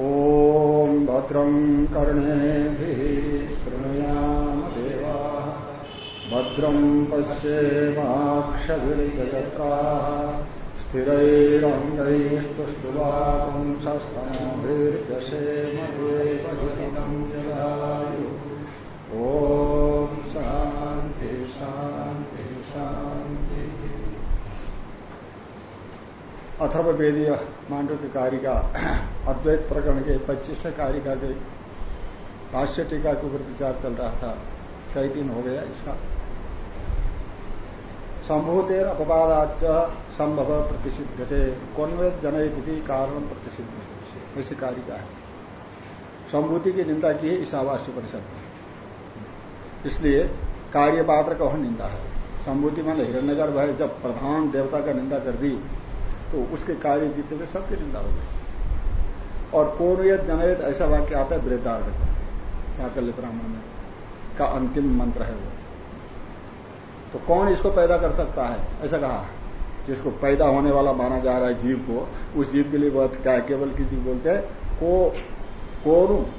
ॐ भद्रं कर्णेभिः शृणुयाम देवाः। भद्रं पश्येमाक्षभिर्यजत्राः स्थिरैरङ्गैस्तुष्टुवापुंसस्तनोभिर्दशेम देवहितं जलायु ॐ शान्ति शान्ति शान्ति अथर्वेदीय मांडव की कारिका अद्वैत प्रकरण के पच्चीसवें कारिका के भाष्य टीका के ऊपर विचार चल रहा था। कई दिन हो गया इसका। संभूतेर अपवादाच संभव प्रतिषिध थे कौनवेद जनयति कारण प्रतिषिध ऐसी कारिका है। संभूति की निंदा की है ईशावास्य परिषद में। इसलिए कार्य पात्र का निंदा है। संभूति मान हिरण्यगर्भ है। जब प्रधान देवता का निंदा कर दी तो उसके कार्य जितने में सबकी निंदा हो गई। और कौन जनयत ऐसा वाक्य आता है, वृद्धार्थ। का ब्राह्मण में का अंतिम मंत्र है वो। तो कौन इसको पैदा कर सकता है? ऐसा कहा। जिसको पैदा होने वाला माना जा रहा है जीव को, उस जीव के लिए बहुत क्या केवल की जीव बोलते हैं, को कौन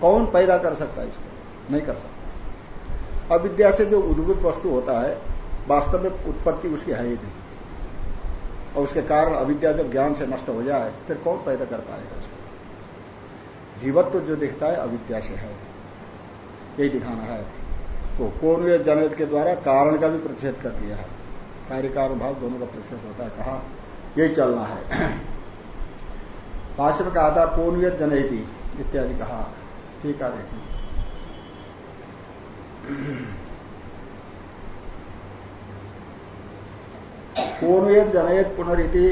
कौन पैदा कर सकता है इसको? नहीं कर सकता। अविद्या से जो उद्भुत वस्तु होता है, वास्तव में उत्पत्ति उसकी है ही नहीं। और उसके कारण अविद्या जब ज्ञान से नष्ट हो जाए, फिर कौन पैदा कर पाएगा उसको? जीवत्व तो जो दिखता है, अविद्या से है। यही दिखाना है। तो कौन वे जनहित के द्वारा कारण का भी प्रतिषेध कर दिया है। कार्य कारण भाव दोनों का प्रतिषेध होता है। कहा, यही चलना है। भाष्य में कहा था कौन जनहिति इत्यादि कहा। ठीक है, देखिए। कौन जनयत पुनरिति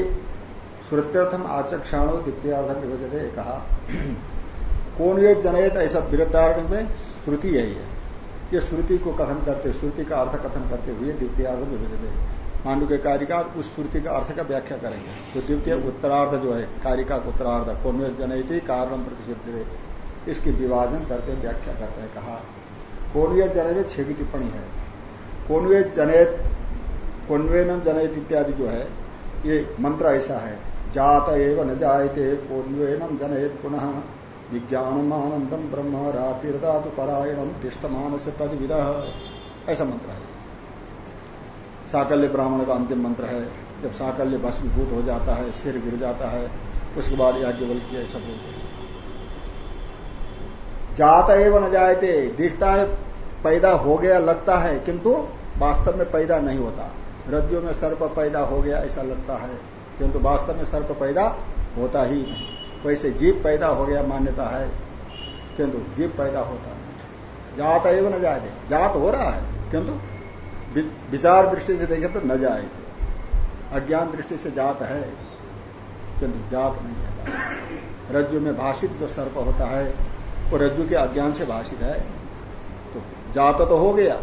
श्रुत्यर्थम आचक्षाणो द्वितीयार्थम विभजते कहा कौन ये जनयत ऐसा विरुद्धारण में श्रुति यही है। ये श्रुति को कथन करते, श्रुति का अर्थ कथन करते हुए द्वितीय विभजते। मांडू के कारिका उस श्रुति का अर्थ का व्याख्या करेंगे। तो द्वितीय उत्तरार्ध जो है, कारिका उत्तरार्ध कौन जनयती कारण प्रतिषिध इसकी विभाजन करते, व्याख्या करते हैं, कहा। कौनवे जनयत छह की टिप्पणी है। कौनवे जनयत कौनवेनम जनयत इत्यादि जो है, ये मंत्र ऐसा है। जात एवं न जायते, कौनवेनम जनयत पुनः। विज्ञानम आनंदम ब्रह्म, रातिर्दातु परायणम तिष्टमान से तद विद ऐसा मंत्र है। साकल्य ब्राह्मण का अंतिम मंत्र है। जब साकल्य भस्मीभूत हो जाता है, सिर गिर जाता है, उसके बाद याज्ञवल की ऐसा बोलते हैं। जाता एवं न जायते, दिखता है, पैदा हो गया, लगता है, किंतु वास्तव में पैदा नहीं होता। रज्जु में सर्प पैदा हो गया, ऐसा लगता है। किंतु वास्तव में सर्प पैदा होता ही नहीं। वैसे जीव पैदा हो गया मान्यता है, किंतु जीव पैदा होता है जात एवं न जाए जात हो रहा है, किंतु विचार दृष्टि से देखें तो न जाए अज्ञान दृष्टि से जात है, किंतु जात नहीं है रज्जु में भाषित जो सर्प होता है, वो रज्जु के अज्ञान से भाषित है। तो जात तो हो गया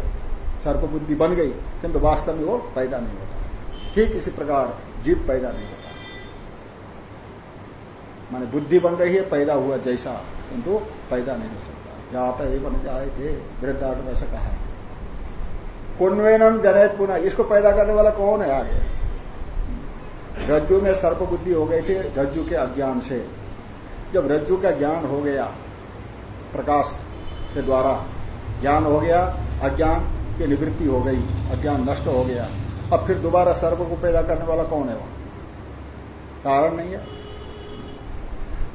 सर्प बुद्धि बन गई, किंतु वास्तव में वो पैदा नहीं होता। ठीक इसी प्रकार जीव पैदा नहीं होता। माने बुद्धि बन रही है, पैदा हुआ जैसा, किंतु पैदा नहीं हो सकता। जाता ही बन जाए थे, वृद्धार्थ में ऐसा कहा कुंडवेनम जनयत पुनः, इसको पैदा करने वाला कौन है आगे? रज्जु में सर्प बुद्धि हो गई थी, रज्जु के अज्ञान से। जब रज्जु का ज्ञान हो गया, प्रकाश के द्वारा ज्ञान हो गया, अज्ञान की निवृत्ति हो गई, अज्ञान नष्ट हो गया, अब फिर दोबारा सर्व को पैदा करने वाला कौन है वहाँ? कारण नहीं है।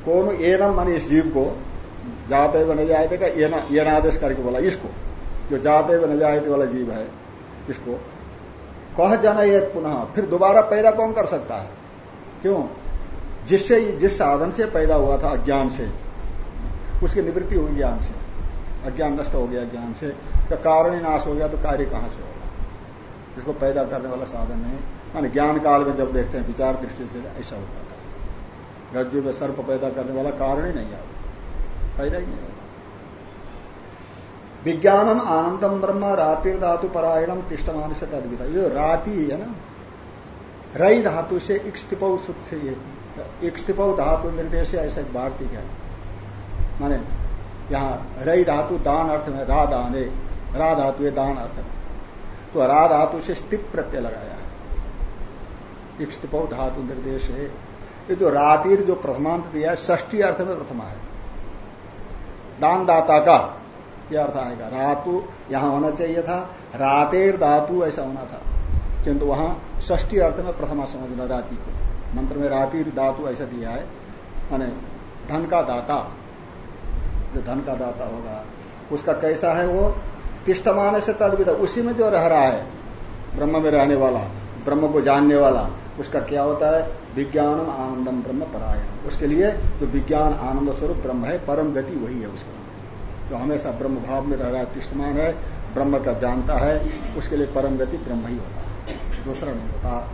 कौन एनम मान इस जीव को, जाते व न का एन आदेश करके बोला, इसको, जो जाते व न वाला जीव है, इसको। कह जाना ये पुनः, फिर दोबारा पैदा कौन कर सकता है? क्यों? जिससे, जिस साधन से पैदा हुआ था, अज्ञान से, उसकी निवृत्ति हुई ज्ञान से। अज्ञान नष्ट हो गया ज्ञान से तो कारण ही नाश हो गया तो कार्य कहाँ से होगा? इसको पैदा करने वाला साधन नहीं। मान ज्ञान काल में जब देखते हैं विचार दृष्टि से ऐसा हो जाता है। रज्जु में सर्प पैदा करने वाला कारण ही नहीं आता। पैदा ही नहीं होगा। विज्ञानम आनंदम ब्रह्म रातिर धातु परायणम तिष्टमान से तद्विता ये राति है ना, रई धातु से इक्तिप से इक्तिप धातु निर्देश ऐसा भारती है? माने यहाँ रई धातु दान अर्थ में रा दान, रा धातु दान अर्थ में। तो रा धातु से स्तिप प्रत्यय लगाया है। इक्तिप धातु निर्देश है। ये जो रातिर जो प्रथमांत दिया है ष्टी अर्थ में प्रथमा है। दान दाता का यह अर्थ आएगा। रातु यहाँ होना चाहिए था, रातेर धातु ऐसा होना था। किंतु वहाँ ष्टी अर्थ में प्रथमा समझना राति को। मंत्र में रातिर धातु ऐसा दिया है, माने धन का दाता। जो धन का दाता होगा, उसका कैसा है वो? तिष्टमान से तदविद, उसी में जो रह रहा है, ब्रह्म में रहने वाला, ब्रह्म को जानने वाला, उसका क्या होता है? विज्ञानम आनंदम ब्रह्म परायण उसके लिए जो विज्ञान आनंद स्वरूप ब्रह्म है, परम गति वही है उसके। जो हमेशा ब्रह्म भाव में रह रहा है तिष्टमान है, ब्रह्म का जानता है, उसके लिए परम गति ब्रह्म ही होता है। दूसरा नहीं होता।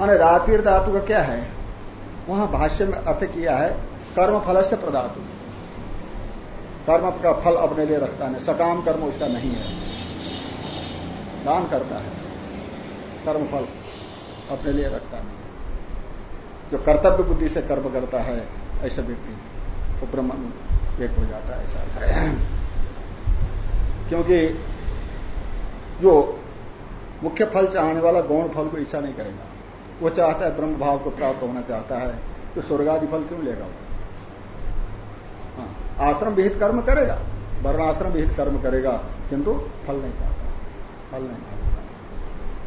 माने रातिर धातु का क्या है? वहाँ भाष्य में अर्थ किया है कर्म फल से प्रधातु कर्म का फल अपने लिए रखता नहीं, सकाम कर्म उसका नहीं है। दान करता है कर्म फल अपने लिए रखता नहीं। जो कर्तव्य बुद्धि से कर्म करता है, ऐसा व्यक्ति वो ब्रह्म एक हो जाता है, ऐसा क्योंकि जो मुख्य फल चाहने वाला गौण फल को इच्छा नहीं करेगा। वो चाहता है ब्रह्म भाव को प्राप्त होना चाहता है तो स्वर्गादि फल क्यों लेगा वो? आश्रम विहित कर्म करेगा, वर्णाश्रम विहित कर्म करेगा, किंतु फल नहीं चाहता, फल नहीं चाहता।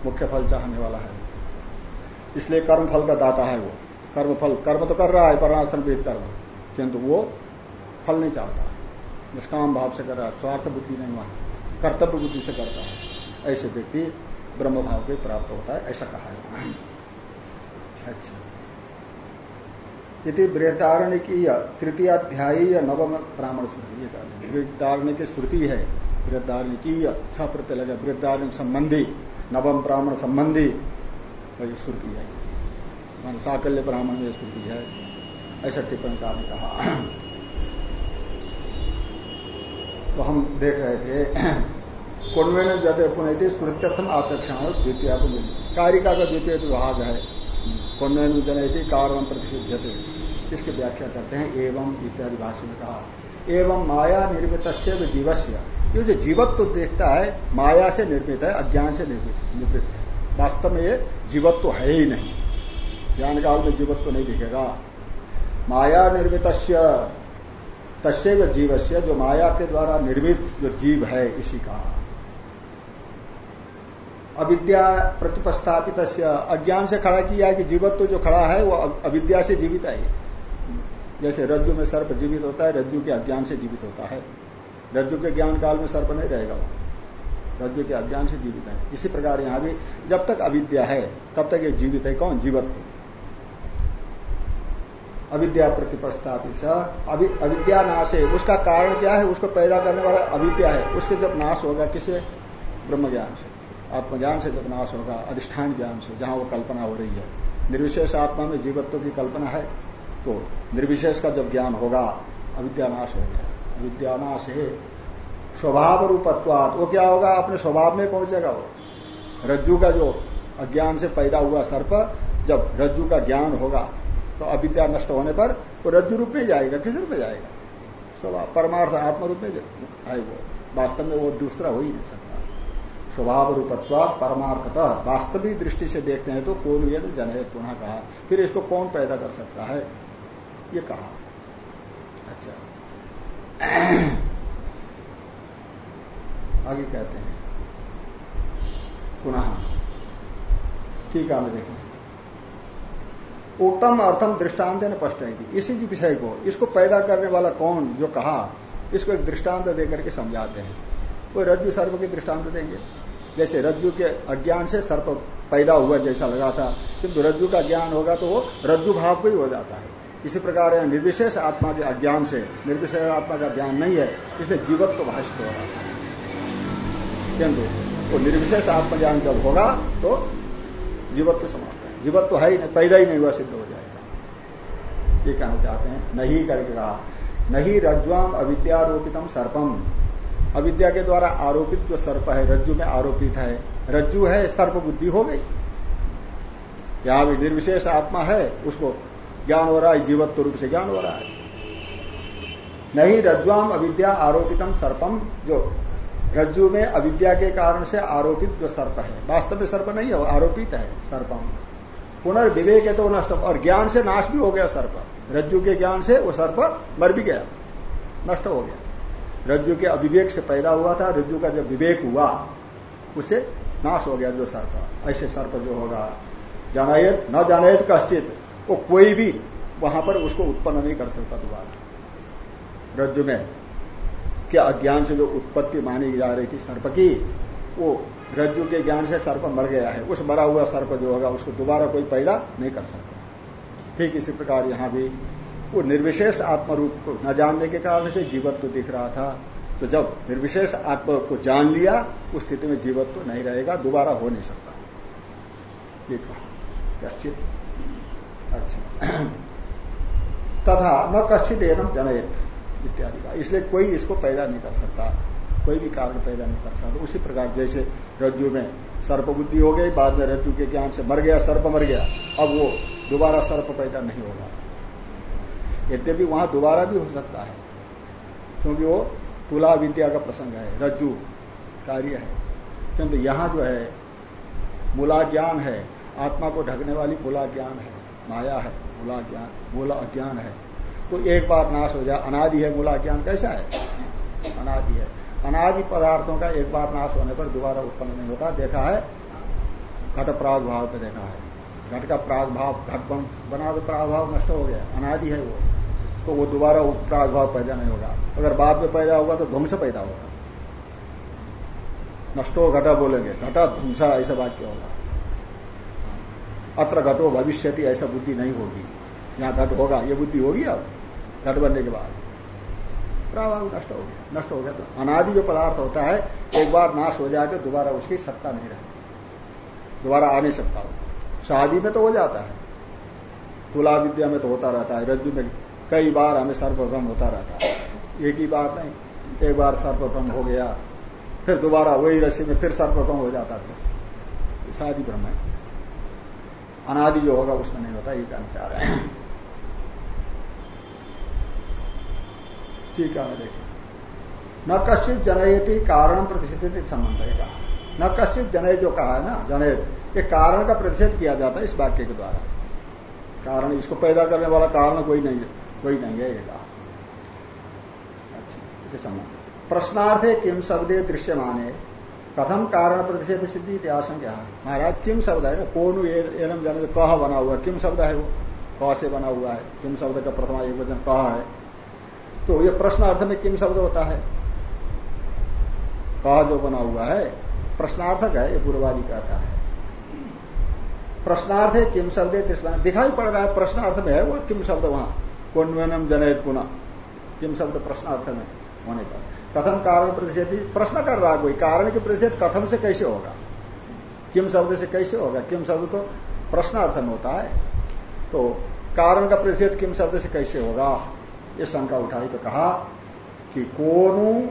मुख्य फल चाहने वाला है। इसलिए कर्म फल का दाता है वो। कर्म फल, कर्म तो कर रहा है, वर्णाश्रम विहित कर्म, किंतु वो फल नहीं चाहता। निष्काम भाव से कर रहा है, स्वार्थ बुद्धि नहीं वहाँ, कर्तव्य बुद्धि से करता है। ऐसे व्यक्ति ब्रह्म भाव के प्राप्त होता है, ऐसा कहा है। अच्छा। तृतीय अध्यायी या नवम ब्राह्मण श्रुति ये कहते हैं। बृहदारण्य की श्रुति है। बृहदारण्य की छह प्रत्यय लगे। बृहदारण्य संबंधी, नवम ब्राह्मण संबंधी वही श्रुति है। मान साकल्य ब्राह्मण में श्रुति है। ऐसा टिप्पणी का कहा। तो हम देख रहे थे कुंडवे जब पुनः श्रुत्यर्थम आचक्षण द्वितीय कारिका का द्वितीय विभाग है पुण्यन जनयति कारण प्रतिषिध्य इसकी व्याख्या करते हैं, एवं इत्यादि भाष्य में कहा। एवं माया निर्मित जीवस्य। ये जो जीवत्व तो देखता है, माया से निर्मित है, अज्ञान से निर्मित है। वास्तव में ये जीवत्व तो है ही नहीं। ज्ञान काल में जीवत्व तो नहीं दिखेगा। माया निर्मित तस्व जीवस्य, जो माया के द्वारा निर्मित जो जीव है, इसी का। अविद्या प्रतिपस्थापित अज्ञान से खड़ा किया है कि जीवत्व जो खड़ा है, वो अविद्या से जीवित है। जैसे रज्जु में सर्प जीवित होता है, रज्जु के अज्ञान से जीवित होता है। रज्जु के ज्ञान काल में सर्प नहीं रहेगा रज्जु के अज्ञान से जीवित है। इसी प्रकार यहाँ भी जब तक अविद्या है, तब तक ये जीवित है कौन? जीवत्व। अविद्या प्रतिपस्थापित अविद्या नाश है। उसका कारण क्या है? उसको पैदा करने वाला अविद्या है। उसके जब नाश होगा किसे? ब्रह्म ज्ञान से। आत्मज्ञान से जब नाश होगा, अधिष्ठान ज्ञान से, जहाँ वो कल्पना हो रही है। निर्विशेष आत्मा में जीवत्व की कल्पना है। तो निर्विशेष का जब ज्ञान होगा, अविद्यानाश हो गया। अविद्यानाश है स्वभाव रूपत्वात वो क्या होगा? अपने स्वभाव में पहुंचेगा वो। रज्जु का जो अज्ञान से पैदा हुआ सर्प, जब रज्जु का ज्ञान होगा तो अविद्या नष्ट होने पर वो रज्जु रूप में जाएगा, किस रूप में जाएगा? स्वभाव, परमार्थ आत्म रूप में आए वो। वास्तव में वो दूसरा हो ही नहीं सकता। स्वभाव रूपत्व परमार्थतः। वास्तविक दृष्टि से देखते हैं तो कौन ये जनय पुनः कहा? फिर इसको कौन पैदा कर सकता है? ये कहा। अच्छा। आगे कहते हैं। पुनः। ठीक है देखें। उत्तम अर्थम दृष्टांत ने, स्पष्ट है इसी विषय को, इसको पैदा करने वाला कौन जो कहा, इसको एक दृष्टांत देकर के समझाते हैं। वो रज्जु सर्प के दृष्टांत देंगे। जैसे रज्जु के अज्ञान से सर्प पैदा हुआ जैसा लगा था, किंतु रज्जु का ज्ञान होगा तो वो रज्जु भाव को ही हो जाता है। इसी प्रकार यहाँ निर्विशेष आत्मा के अज्ञान से। निर्विशेष आत्मा का ज्ञान नहीं है, इसलिए जीवत्व तो भाषित हो रहा है। वो निर्विशेष आत्मज्ञान जब होगा तो जीवत्व तो समाप्त है। जीवत्व तो है ही नहीं, पैदा ही नहीं हुआ, सिद्ध हो जाएगा। ये कहना चाहते हैं, नहीं करके कहा, नहीं रज्वाम अविद्यारोपितम सर्पम। अविद्या के द्वारा आरोपित जो सर्प है, रज्जु में आरोपित है। रज्जु है, सर्प बुद्धि हो गई। यहाँ भी निर्विशेष आत्मा है, उसको ज्ञान हो रहा है जीवत्व रूप से ज्ञान हो। रहा है नहीं रज्जुआम अविद्या आरोपितम सर्पम, जो रज्जु में अविद्या के कारण से आरोपित जो सर्प है। वास्तव में सर्प नहीं है आरोपित है सर्पम। पुनर्विवेक है तो नष्ट और ज्ञान से नाश भी हो गया सर्प। रज्जु के ज्ञान से वो सर्प मर भी गया, नष्ट हो गया। रज्जु के अविवेक से पैदा हुआ था, रज्जु का जब विवेक हुआ, उसे नाश हो गया जो सर्प। ऐसे सर्प जो होगा, जानायत, न जानायत कश्चित। वो कोई भी वहाँ पर उसको उत्पन्न नहीं कर सकता दोबारा। रज्जु में क्या अज्ञान से जो उत्पत्ति मानी जा रही थी सर्प की, वो रज्जु के ज्ञान से सर्प मर गया है। उस मरा हुआ सर्प जो होगा, उसको दोबारा कोई पैदा नहीं कर सकता। ठीक इसी प्रकार यहाँ भी वो निर्विशेष आत्म रूप को न जानने के कारण से जीवत्व तो दिख रहा था। तो जब निर्विशेष आत्मा को जान लिया, उस स्थिति में जीवत्व तो नहीं रहेगा, दोबारा हो नहीं सकता। ये कहा। अच्छा। तथा न कश्चित एवं जनयत इत्यादि का। इसलिए कोई इसको पैदा नहीं कर सकता। कोई भी कारण पैदा नहीं कर सकता। उसी प्रकार जैसे रज्जु में सर्प बुद्धि हो गई, बाद में रज्जु के ज्ञान से मर गया, सर्प मर गया, अब वो दोबारा सर्प पैदा नहीं होगा। यद्यपि वहाँ दोबारा भी हो सकता है, क्योंकि वो तुला विद्या का प्रसंग है, रज्जु कार्य है। किंतु यहाँ जो है मूला ज्ञान है, आत्मा को ढकने वाली मूला ज्ञान है। माया है, मूला ज्ञान, मूला अज्ञान है। तो एक बार नाश हो जाए, अनादि है, मूला ज्ञान कैसा है? अनादि है। अनादि पदार्थों का एक बार नाश होने पर दोबारा उत्पन्न नहीं होता। देखा है? घट प्राग भाव पे देखा है। घट का प्राग भाव घट बना तो प्राग भाव नष्ट हो गया। अनादि है वो। तो वो दोबारा प्राग भाव पैदा नहीं होगा। अगर बाद में पैदा होगा तो ध्वंस पैदा होगा। नष्टो घटा बोलेंगे। घटा ध्वंसा, ऐसा वाक्य होगा। अत्र घटो भविष्य ऐसा बुद्धि नहीं होगी। यहाँ घट होगा, ये बुद्धि होगी अब, घट बनने के बाद। प्राभाव नष्ट हो गया। नष्ट हो गया तो अनादि जो पदार्थ होता है, एक बार नाश हो जाए तो दोबारा उसकी सत्ता नहीं रहती। दोबारा आ नहीं सकता हो शादी में तो हो जाता है। तुला विद्या में तो होता रहता है। रज्जु में कई बार हमें सर्वभ्रम होता रहता है। एक ही बात नहीं। एक बार सर्वभ्रम हो गया, फिर दोबारा वही रस्सी में फिर सर्वभ्रम हो जाता फिर शादी ब्रह्म है। अनादि जो होगा उसमें नहीं होता, ये कहना चाह रहे हैं। ठीक है देखिए। न कश्चित जनयति कारण प्रतिषेधित संबंध है कहा। न कश्चित जनय जो कहा है ना जनयत ये कारण का प्रतिषेध किया जाता है इस वाक्य के द्वारा। कारण, इसको पैदा करने वाला कारण कोई नहीं है, कोई नहीं है, ये कहा। अच्छा संबंध। प्रश्नार्थ है किम शब्दे दृश्य माने कथम कारण प्रतिषेध सिद्धि क्या महाराज किम शब्द है? ना कौन एनम जाने कह बना हुआ किम शब्द है वो? कह से बना हुआ है। किम शब्द का प्रथमा एक वचन कह है। तो ये प्रश्न अर्थ में किम शब्द होता है? कह जो बना हुआ है, प्रश्नार्थक है, ये पूर्वादि कहता है। प्रश्नार्थ है किम शब्द है दिखाई पड़ रहा है प्रश्नार्थ में है वो किम शब्द वहाँ? कौनम जनयत पुनः। किम शब्द प्रश्नार्थ में होने पर। कथम कारण प्रतिषेध प्रश्न कर रहा कोई। कारण के प्रतिषेध कथम से कैसे होगा? किम शब्द से कैसे होगा? किम शब्द तो प्रश्न अर्थ में होता है। तो कारण का प्रतिषेध किम शब्द से कैसे होगा? ये शंका उठाई तो कहा कि कोनु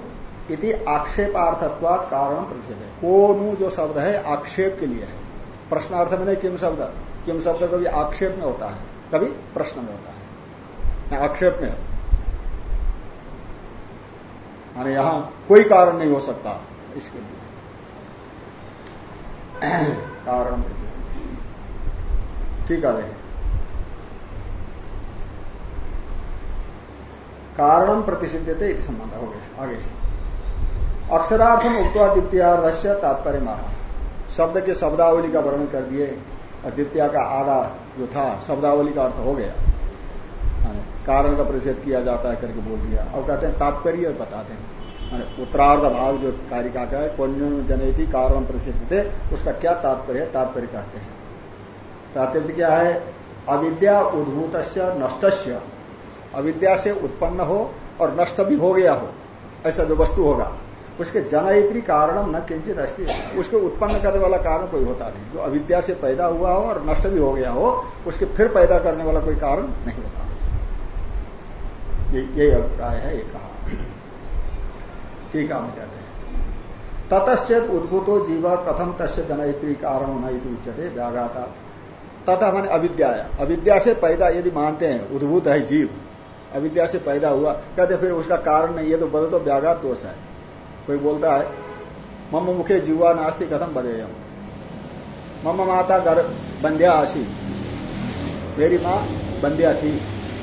इति आक्षेपार्थत्वा कारण प्रतिषेध है। कोनु जो शब्द है, आक्षेप के लिए है। प्रश्नार्थ में नहीं, किम शब्द। किम शब्द कभी आक्षेप में होता है, कभी प्रश्न में होता है। आक्षेप में। माने यहाँ कोई कारण नहीं हो सकता इसके लिए। कारण ठीक है कारणम प्रतिषिध्य संबंध। हो गया। आगे। अक्षरार्थम उक्वा द्वितीयार्धस्य तात्पर्य महा शब्द के शब्दावली का वर्णन कर दिए। और द्वितीय का आधा जो था, शब्दावली का अर्थ हो गया। कारण का प्रतिषेध किया जाता है करके बोल दिया। और कहते हैं तात्पर्य बताते हैं। उत्तरार्ध भाग जो कारिका का है कौन जनयती कारण प्रसिद्ध थे, उसका क्या तात्पर्य है? तात्पर्य कहते हैं। तात्पर्य क्या है? अविद्या उद्भूत नष्ट अविद्या से उत्पन्न हो और नष्ट भी हो गया हो, ऐसा जो वस्तु होगा, उसके जनयत्री कारणम न किंचित अस्थित उसको उत्पन्न करने वाला कारण कोई होता नहीं। जो अविद्या से पैदा हुआ हो और नष्ट भी हो गया हो, उसके फिर पैदा करने वाला कोई कारण नहीं होता। यही अभिप्राय है, ये कहा। ठीक है कहते हैं। ततश्चेत उद्भूतो जीव कथम तस्य जनयत्री कारण होना उच्चते व्याघाता। तथा मान अविद्या अविद्या से पैदा यदि मानते हैं, उद्भूत है जीव, अविद्या से पैदा हुआ, कहते फिर उसका कारण नहीं है तो बदल तो व्याघात दोष है। कोई बोलता है, मम मुखे जीवा नास्ती कथम बदे मम माता घर बंध्या आशी मेरी माँ बंदिया थी।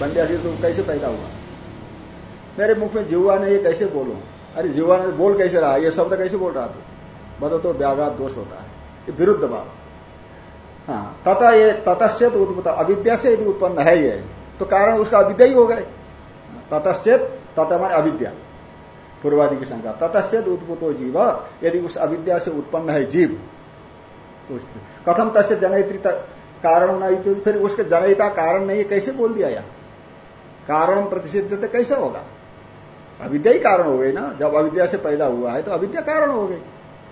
बंदिया थी तो कैसे पैदा हुआ? मेरे मुख में जीवा ने ये कैसे बोलू? अरे जीवा ने बोल कैसे रहा? ये शब्द कैसे बोल रहा तू? बता तो व्याघात दोष होता है। ये विरुद्ध बात। हाँ तथा ये ततश्चेत उत्पन्न अविद्या से यदि उत्पन्न है ये तो कारण उसका अविद्या ही हो गए। ततश्चेत तथा अविद्या। पूर्वादि की शंका। ततश्चेत उत्पुतो जीव। यदि उस अविद्या से उत्पन्न है जीव तो कथम तस्य जनयत्री कारण नहीं तो फिर उसके जनयिता कारण नहीं कैसे बोल दिया या कारण प्रतिषिध कैसे होगा? अविद्या ही कारण हो गई ना। जब अविद्या से पैदा हुआ है तो अविद्या कारण हो गई।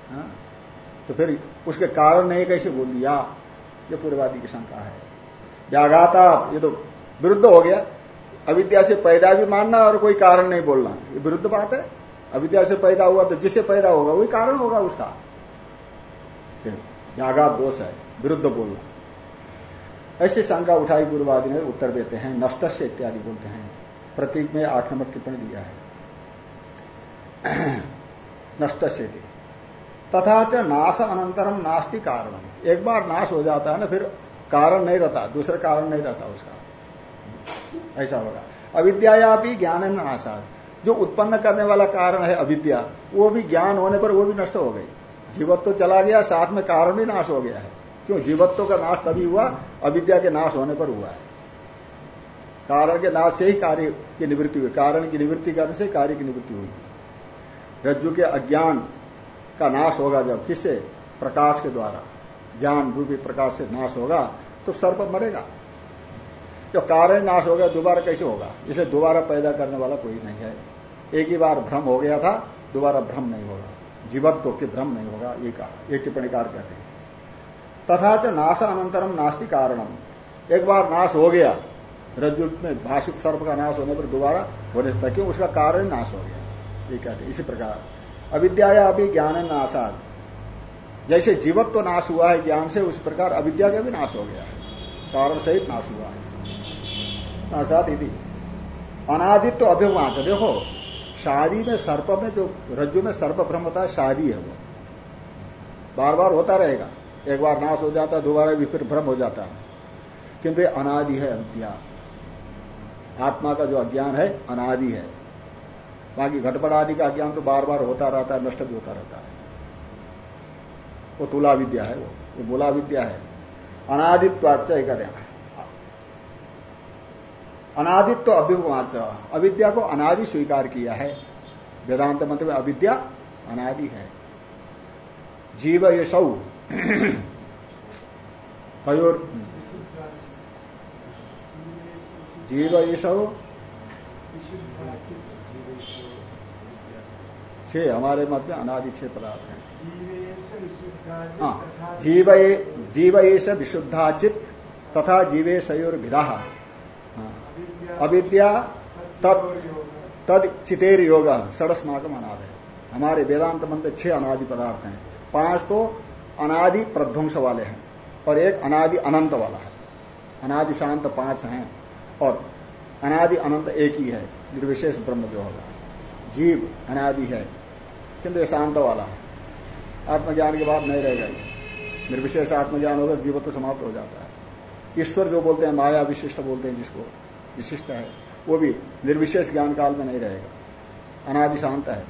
हाँ? तो फिर उसके कारण नहीं कैसे बोल दिया? ये पूर्वादि की शंका है। व्याघाता ये तो विरुद्ध हो गया। अविद्या से पैदा भी मानना और कोई कारण नहीं बोलना। ये विरुद्ध बात है। अविद्या से पैदा हुआ तो जिससे पैदा होगा, वही कारण होगा उसका। व्याघात दोष है, विरुद्ध बोलना। ऐसी शंका उठाई पूर्वादि ने, उत्तर देते हैं नष्ट इत्यादि बोलते हैं। प्रतीक में आठ नंबर टिप्पणी दिया है। नष्ट से तथा च नाश अनंतरम नास्ति कारण एक बार नाश हो जाता है ना, फिर कारण नहीं रहता, दूसरा कारण नहीं रहता उसका। ऐसा होगा। अविद्या भी ज्ञान नाशाद जो उत्पन्न करने वाला कारण है अविद्या, वो भी ज्ञान होने पर वो भी नष्ट हो गई। जीवत्व चला गया, साथ में कारण भी नाश हो गया है। क्यों? जीवत्व का नाश तभी हुआ, अविद्या के नाश होने पर हुआ है। कारण के नाश से ही कार्य की निवृत्ति हुई। कारण की निवृत्ति करने से कार्य की निवृत्ति हुई। रज्जु के अज्ञान का नाश होगा जब किससे प्रकाश के द्वारा। ज्ञान रूपी प्रकाश से नाश होगा तो सर्प मरेगा। जो कारण नाश हो गया दोबारा कैसे होगा? इसे दोबारा पैदा करने वाला कोई नहीं है। एक ही बार भ्रम हो गया था, दोबारा भ्रम नहीं होगा। जीवत्व के भ्रम नहीं होगा, ये कहा, एक टिप्पणीकार कहते हैं। तथा च नाश अनंतरम नास्ति कारणम। एक बार नाश हो गया, रज्जु में भाषित सर्प का नाश होने पर दोबारा होने से क्यों? उसका कारण नाश हो गया। ये कहते इसी प्रकार। अविद्या अभी ज्ञान नाशाद जैसे जीवत्व तो नाश हुआ है ज्ञान से, उस प्रकार अविद्या का भी नाश हो गया है। कारण सहित नाश हुआ है। नाशाद यदि अनादित्व अभिवाच देखो, शादी में सर्प में जो, रज्जु में सर्प भ्रम होता है, शादी है वो। बार बार होता रहेगा। एक बार नाश हो जाता है, दोबारा भी फिर भ्रम हो जाता है। किंतु अनादि है अविद्या। आत्मा का जो अज्ञान है, अनादि है। बाकी घटपट आदि का ज्ञान तो बार बार होता रहता है, नष्ट भी होता रहता है। वो तुला विद्या है वो वो बोला विद्या है। अनादित्वाच अनादित्व तो अभिवाच अविद्या को अनादि स्वीकार किया है। वेदांत मंत्र में अविद्या अनादि है। जीव ये सौ तयोर। जीव ईशो छह हमारे मत में अनादि छह पदार्थ हैं। हाँ जीव जीव एस विशुद्धाचित तथा जीवे सयोर विधा हाँ। अविद्या तद तद चितेर योग सड़स्माकम अनाद। है हमारे वेदांत मंत्र छह अनादि पदार्थ हैं। पाँच तो अनादि प्रध्वंस वाले हैं और एक अनादि अनंत वाला है। अनादि शांत पाँच हैं और अनादि अनंत एक ही है निर्विशेष ब्रह्म जो होगा। जीव अनादि है किंतु शांत वाला है। आत्मज्ञान के बाद नहीं रहेगा निर्विशेष आत्मज्ञान होगा जीव तो समाप्त हो जाता है। ईश्वर जो बोलते हैं, माया विशिष्ट बोलते हैं जिसको, विशिष्ट है, वो भी निर्विशेष ज्ञान काल में नहीं रहेगा। अनादि शांत है।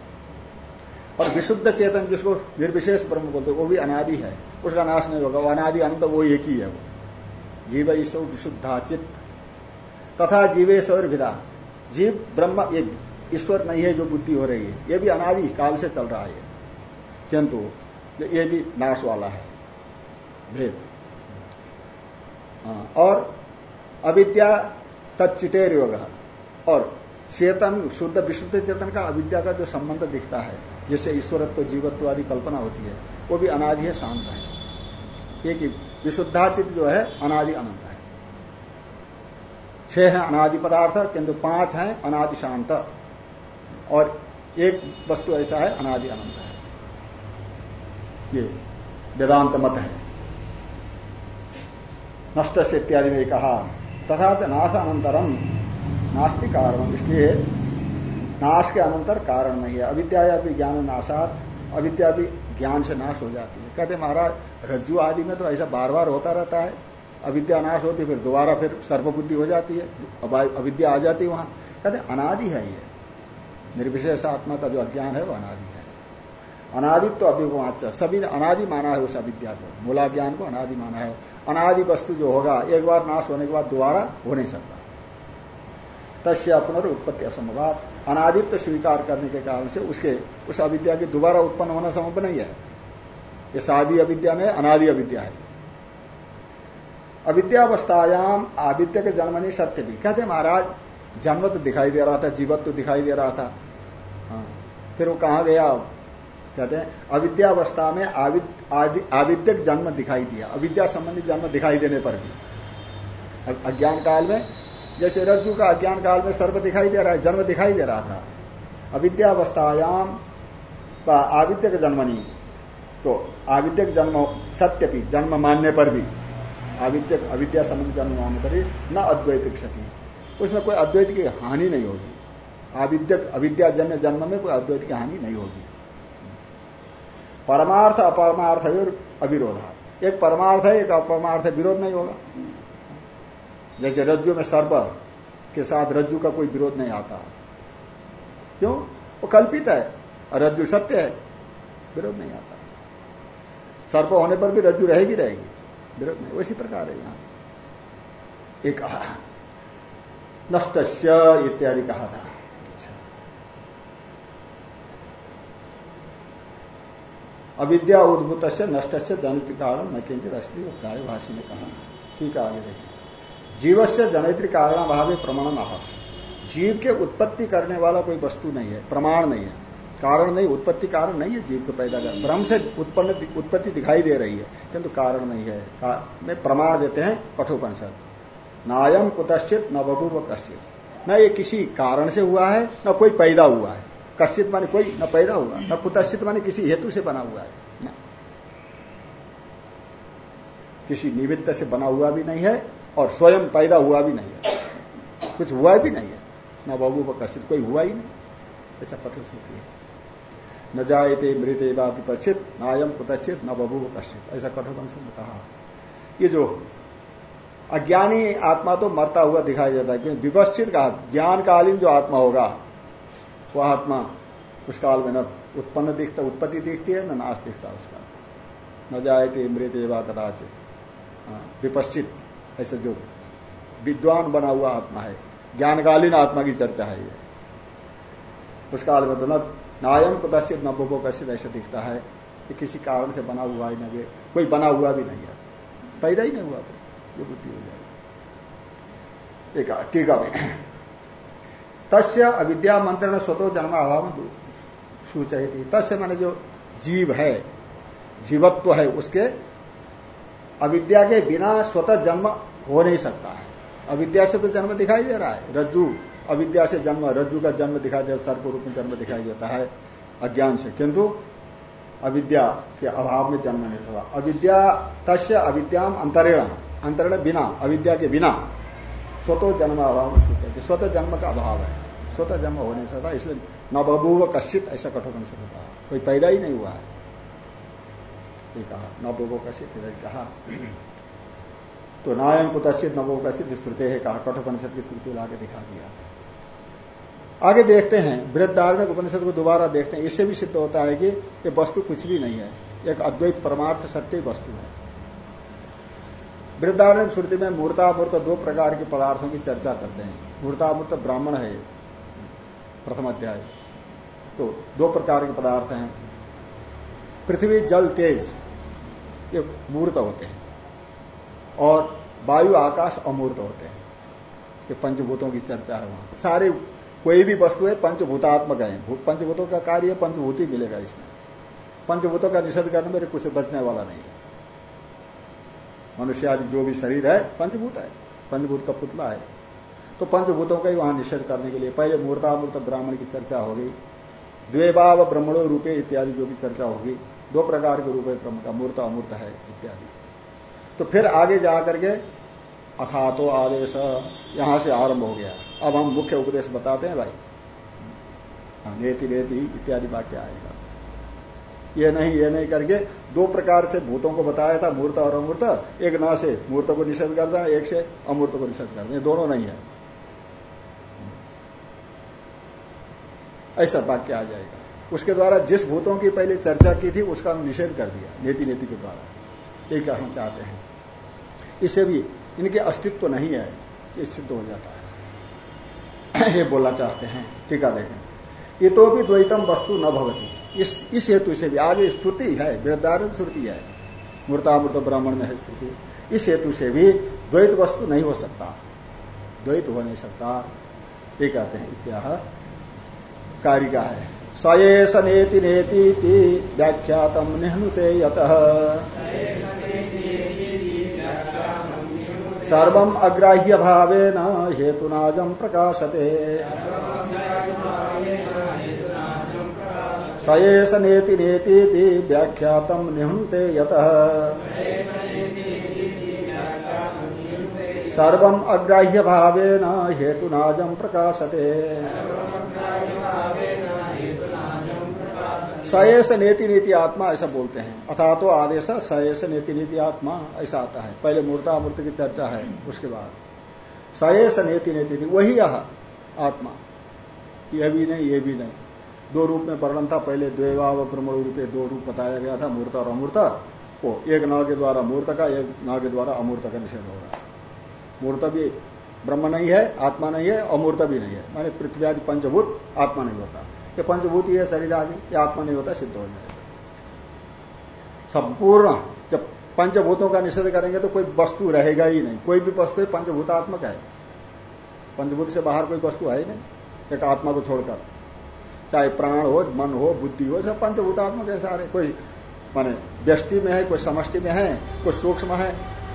और विशुद्ध चेतन जिसको निर्विशेष ब्रह्म बोलते वो भी अनादि है। उसका नाश नहीं होगा। वो अनादि अनंत, वो एक ही है वो। जीव ईश्वर विशुद्धाचित। तथा जीवेश्वर विदा। जीव ब्रह्म, ये ईश्वर नहीं है जो बुद्धि हो रही है। ये भी अनादि काल से चल रहा है। किंतु ये भी नाश वाला है। भेद। हाँ, और अविद्या तत्चितेर योग। और चेतन शुद्ध विशुद्ध चेतन का अविद्या का जो संबंध दिखता है जिससे ईश्वरत्व जीवत्व आदि कल्पना होती है वो भी अनादि है शांत है। एक ही विशुद्धाचित जो है अनादि अनंत है। छह है अनादि पदार्थ किंतु पाँच है अनादि शांत। और एक वस्तु ऐसा है, अनादि अनंत है। ये वेदांत मत है। नष्ट से इत्यादि में कहा, तथा नाश अनंतरम नास्ति कारण इसलिए नाश के अनंतर कारण नहीं है। अविद्या ज्ञान नाशात अविद्या भी ज्ञान से नाश हो जाती है। कहते महाराज, रज्जु आदि में तो ऐसा बार बार होता रहता है। अविद्या नाश होती फिर दोबारा फिर सर्वबुद्धि हो जाती है अविद्या आ जाती है वहाँ। कहते अनादि है ये। निर्विशेष आत्मा का जो अज्ञान है, वो अनादि है। अनादित्व तो अभिवाच सभी ने अनादि माना है उस अविद्या को। मूला ज्ञान को अनादि माना है। अनादि वस्तु जो होगा, एक बार नाश होने के बाद दोबारा हो नहीं सकता। तस्य पुनर्उत्पत्ति असंभवात। अनादित्व स्वीकार करने के कारण से उसके, उस अविद्या के दोबारा उत्पन्न होना संभव नहीं है। ये शादी अविद्या में अनादि अविद्या है। अविद्यावस्थायाम आविद्य के जन्म नहीं, सत्य भी। कहते महाराज जन्म तो दिखाई दे रहा था, जीवत तो दिखाई दे रहा था। हाँ। फिर वो कहा गया? कहते हैं, अविद्यावस्था में आविद्यक जन्म दिखाई दिया। अविद्या संबंधी जन्म दिखाई देने पर भी। अज्ञान काल में, जैसे रज्जु का अज्ञान काल में सर्व दिखाई दे रहा है, जन्म दिखाई दे रहा था। अविद्यावस्थायाम आविद्यक जन्मनी तो आविद्यक जन्म, सत्य भी जन्म मानने पर भी, आविद्यक, अविद्या संबंधी जन्म मानने पर भी न अद्वैत क्षति उसमें कोई अद्वैत की हानि नहीं होगी। आविद्यक अविद्याजन्य जन्म में कोई अद्वैत की हानि नहीं होगी। परमार्थ, अपरमार्थ अविरोधा। एक परमार्थ है, एक अपरमार्थ है, विरोध नहीं होगा। जैसे रज्जु में सर्प के साथ रज्जु का कोई विरोध नहीं आता। क्यों? वो कल्पित है। रज्जु सत्य है, विरोध नहीं आता। सर्प होने पर भी रज्जु रहेगी रहेगी। विरोध नहीं, उसी प्रकार है यहाँ। एक नष्ट इत्यादि कहा था। अविद्या उद्भूत से नष्ट से कारण न किंचित अस्थि उत्तराय भाषी ने कहा। ठीक है, आगे देखिए। जीव से जनयत्री कारण अभाव प्रमाण आह जीव के उत्पत्ति करने वाला कोई वस्तु नहीं है, प्रमाण नहीं है। कारण नहीं, उत्पत्ति कारण नहीं है जीव को पैदा कर। ब्रह्म से उत्पन्न, उत्पत्ति दिखाई दे रही है, किंतु कारण नहीं है। प्रमाण देते हैं कठोपनिषद। नायम कुतश्चित, न बबू कश्चित। न ये किसी कारण से हुआ है, न कोई पैदा हुआ है। कश्चित माने कोई, न पैदा हुआ, न कुतश्चित माने किसी हेतु से बना हुआ है। किसी निमित्त से बना हुआ भी नहीं है और स्वयं पैदा हुआ भी नहीं है। कुछ हुआ भी नहीं है। न बाबू व कश्चित, कोई हुआ ही नहीं। ऐसा कठोर होती है। न जायते मृत विपक्षित नायम कुतश्चित, न बबू व कश्चित। ऐसा कठोर ने कहा। ये जो अज्ञानी आत्मा तो मरता हुआ दिखाई देता है क्योंकि विपश्चित कहा ज्ञानकालीन जो आत्मा होगा वह आत्मा उस काल में न उत्पन्न दिखता उत्पत्ति दिखती है न नाश दिखता उसका। न जायते मृत एवा कदाचित। हाँ, विपश्चित ऐसे जो विद्वान बना हुआ आत्मा है ज्ञानकालीन आत्मा की चर्चा है ये। उस काल में तो न नायम कदाचित न बोबो कशित ऐसा दिखता है कि किसी कारण से बना हुआ ही नहीं कोई बना हुआ भी नहीं है। पैदा ही नहीं हुआ। ये बुद्धि हो जाएगी। एक टीका में। तस्य अविद्या मंत्रण स्वतो जन्म अभाव सूचयती। तस्य माने जो जीव है, जीवत्व है, उसके अविद्या के बिना स्वतः जन्म हो नहीं सकता है। अविद्या से तो जन्म दिखाई दे रहा है। रज्जु, अविद्या से जन्म, रज्जु का जन्म दिखाई देता सर्प रूप में जन्म दिखाई देता है, अज्ञान से। किंतु अविद्या के अभाव में जन्म नहीं होगा अविद्या, तस्य अविद्याम अंतरेण। अंतरण बिना, अविद्या के बिना, स्वतः जन्म अभाव में स्वतः जन्म का अभाव है। स्वतः जन्म हो नहीं सकता, इसलिए न बबूव कश्चित ऐसा कठोर से कहा। कोई पैदा ही नहीं हुआ है। ये कहा, न बबो कश्चित कहा। तो नायम कुतश्चित नवो कश्चित श्रुते है, कहा कठोपनिषद की स्मृति लाके दिखा दिया। आगे देखते हैं वृद्धारण उपनिषद को दोबारा देखते हैं। इससे भी सिद्ध होता है कि ये वस्तु कुछ भी नहीं है। एक अद्वैत परमार्थ सत्य वस्तु है। वृद्धारण श्रुति में मूर्तामूर्त दो प्रकार के पदार्थों की चर्चा करते हैं। मूर्तामूर्त ब्राह्मण है, प्रथम अध्याय। तो दो प्रकार के पदार्थ हैं। पृथ्वी, जल, तेज, ये मूर्त होते हैं। और वायु, आकाश अमूर्त होते हैं। ये पंचभूतों की चर्चा है वहाँ। सारे कोई भी वस्तु है, पंचभूतात्मक है। पंचभूतों का कार्य, पंचभूति मिलेगा इसमें। पंचभूतों का निषेध करने में कुछ बचने वाला नहीं है। मनुष्य आदि जो भी शरीर है पंचभूत है। पंचभूत का पुतला है। तो पंचभूतों का ही वहाँ निषेध करने के लिए पहले मूर्तामूर्त ब्राह्मण की चर्चा होगी। द्वेभाव ब्रह्मणो रूपे इत्यादि जो भी चर्चा होगी दो प्रकार के रूप है ब्रह्म का मूर्त अमूर्त है इत्यादि। तो फिर आगे जाकर के अथा तो आदेश यहाँ से आरंभ हो गया। अब हम मुख्य उपदेश बताते हैं भाई। हाँ, नेति नेति इत्यादि वाक्य आएगा। ये नहीं ये नहीं करके दो प्रकार से भूतों को बताया था, मूर्त और अमूर्त। एक ना से मूर्त को निषेध कर देना, एक से अमूर्त को निषेध कर देना। दोनों नहीं है। ऐसा वाक्य आ जाएगा। उसके द्वारा जिस भूतों की पहले चर्चा की थी, उसका निषेध कर दिया नीति नीति के द्वारा। ये कहना चाहते हैं? इससे भी इनके अस्तित्व नहीं है ये सिद्ध हो जाता है। ये बोलना चाहते हैं, टीका देखें। ये तो भी द्वैतम वस्तु न भवती। इस इस हेतु से भी, आगे श्रुति है वृद्धारण श्रुति है, मूर्तामृत ब्राह्मण में है श्रुति। इस हेतु से भी द्वैत वस्तु नहीं हो सकता। द्वैत हो नहीं सकता। ये कहते हैं इत्या कारिका है। सयेष नेति नेति व्याख्यातम निहनुते यत। सर्व अग्राह्य भावेन हेतुनाजम प्रकाशते। सयेष नेति नेति व्याख्यातम निहनुते यत। सर्व अग्राह्य भावेन हेतुनाजम प्रकाशते। सयस नेति नीति आत्मा ऐसा बोलते हैं। अथा तो आदेश सयस नेति नीति आत्मा ऐसा आता है। पहले मूर्ता मूर्ति की चर्चा है, उसके बाद। सयस नेति नेति, वही यह आत्मा। यह भी नहीं, ये भी नहीं। दो रूप में वर्णन था। पहले द्वेवाव ब्रह्मण रूपे दो रूप बताया गया था, मूर्त और अमूर्त। को एक नाव के द्वारा मूर्त का, एक नाव के द्वारा अमूर्त का निषेध होगा मूर्त भी ब्रह्म नहीं है, आत्मा नहीं है, अमूर्त भी नहीं है। माने पृथ्वी आदि पंचभूत आत्मा नहीं होता। ये पंचभूत ही है शरीर आदि, ये आत्मा नहीं होता, सिद्ध हो जाएगा। संपूर्ण, जब पंचभूतों का निषेध करेंगे तो कोई वस्तु रहेगा ही नहीं। कोई भी वस्तु पंचभूतात्मक है। पंचभूत से बाहर कोई वस्तु है ही नहीं। एक आत्मा को छोड़कर। चाहे प्राण हो, मन हो, बुद्धि हो, सब पंचभूतात्मक है सारे कोई माने व्यष्टि में है, कोई समष्टि में है कुछ सूक्ष्म है,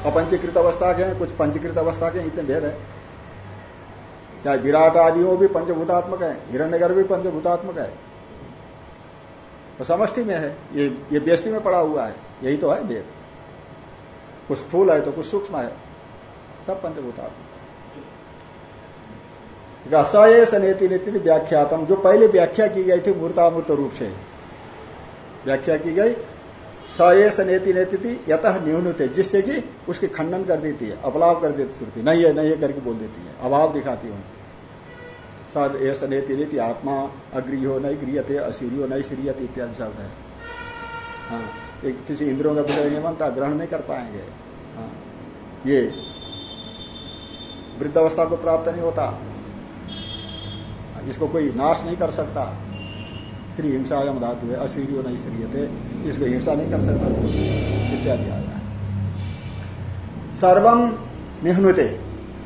अपंचीकृत अवस्था के हैं, कुछ पंचीकृत अवस्था के इतने भेद है। चाहे विराट आदि हो भी पंचभूतात्मक है, हिरण्यगर भी पंचभूतात्मक है। वो समष्टि में है, ये ये व्यष्टि में पड़ा हुआ है, यही तो है भेद। कुछ स्थूल है तो कुछ सूक्ष्म है, सब पंचभूतात्मक सयस नेति नीति व्याख्यातम। जो पहले व्याख्या की गई थी, मूर्तामूर्त रूप से। व्याख्या की गई सयस नेति नेति थी, यत न्यूनते, जिससे कि उसकी खंडन कर देती है, अपलाव कर देती श्रुति। नहीं है नहीं है करके बोल देती है, अभाव दिखाती है सर ऐस नेति नीति, आत्मा अग्रियो नहीं गृहते असीरियो नहीं सीरियत इत्यादि शब्द है। हाँ किसी इंद्रियों का विषय नहीं बनता, ग्रहण नहीं कर पाएँगे। हाँ ये वृद्धावस्था को प्राप्त नहीं होता। इसको कोई नाश नहीं कर सकता। स्त्री हिंसायाम धातु है, असीरियो नहीं सीरियते इसको हिंसा नहीं कर सकता। इत्यादि आया सर्वम निहनुते।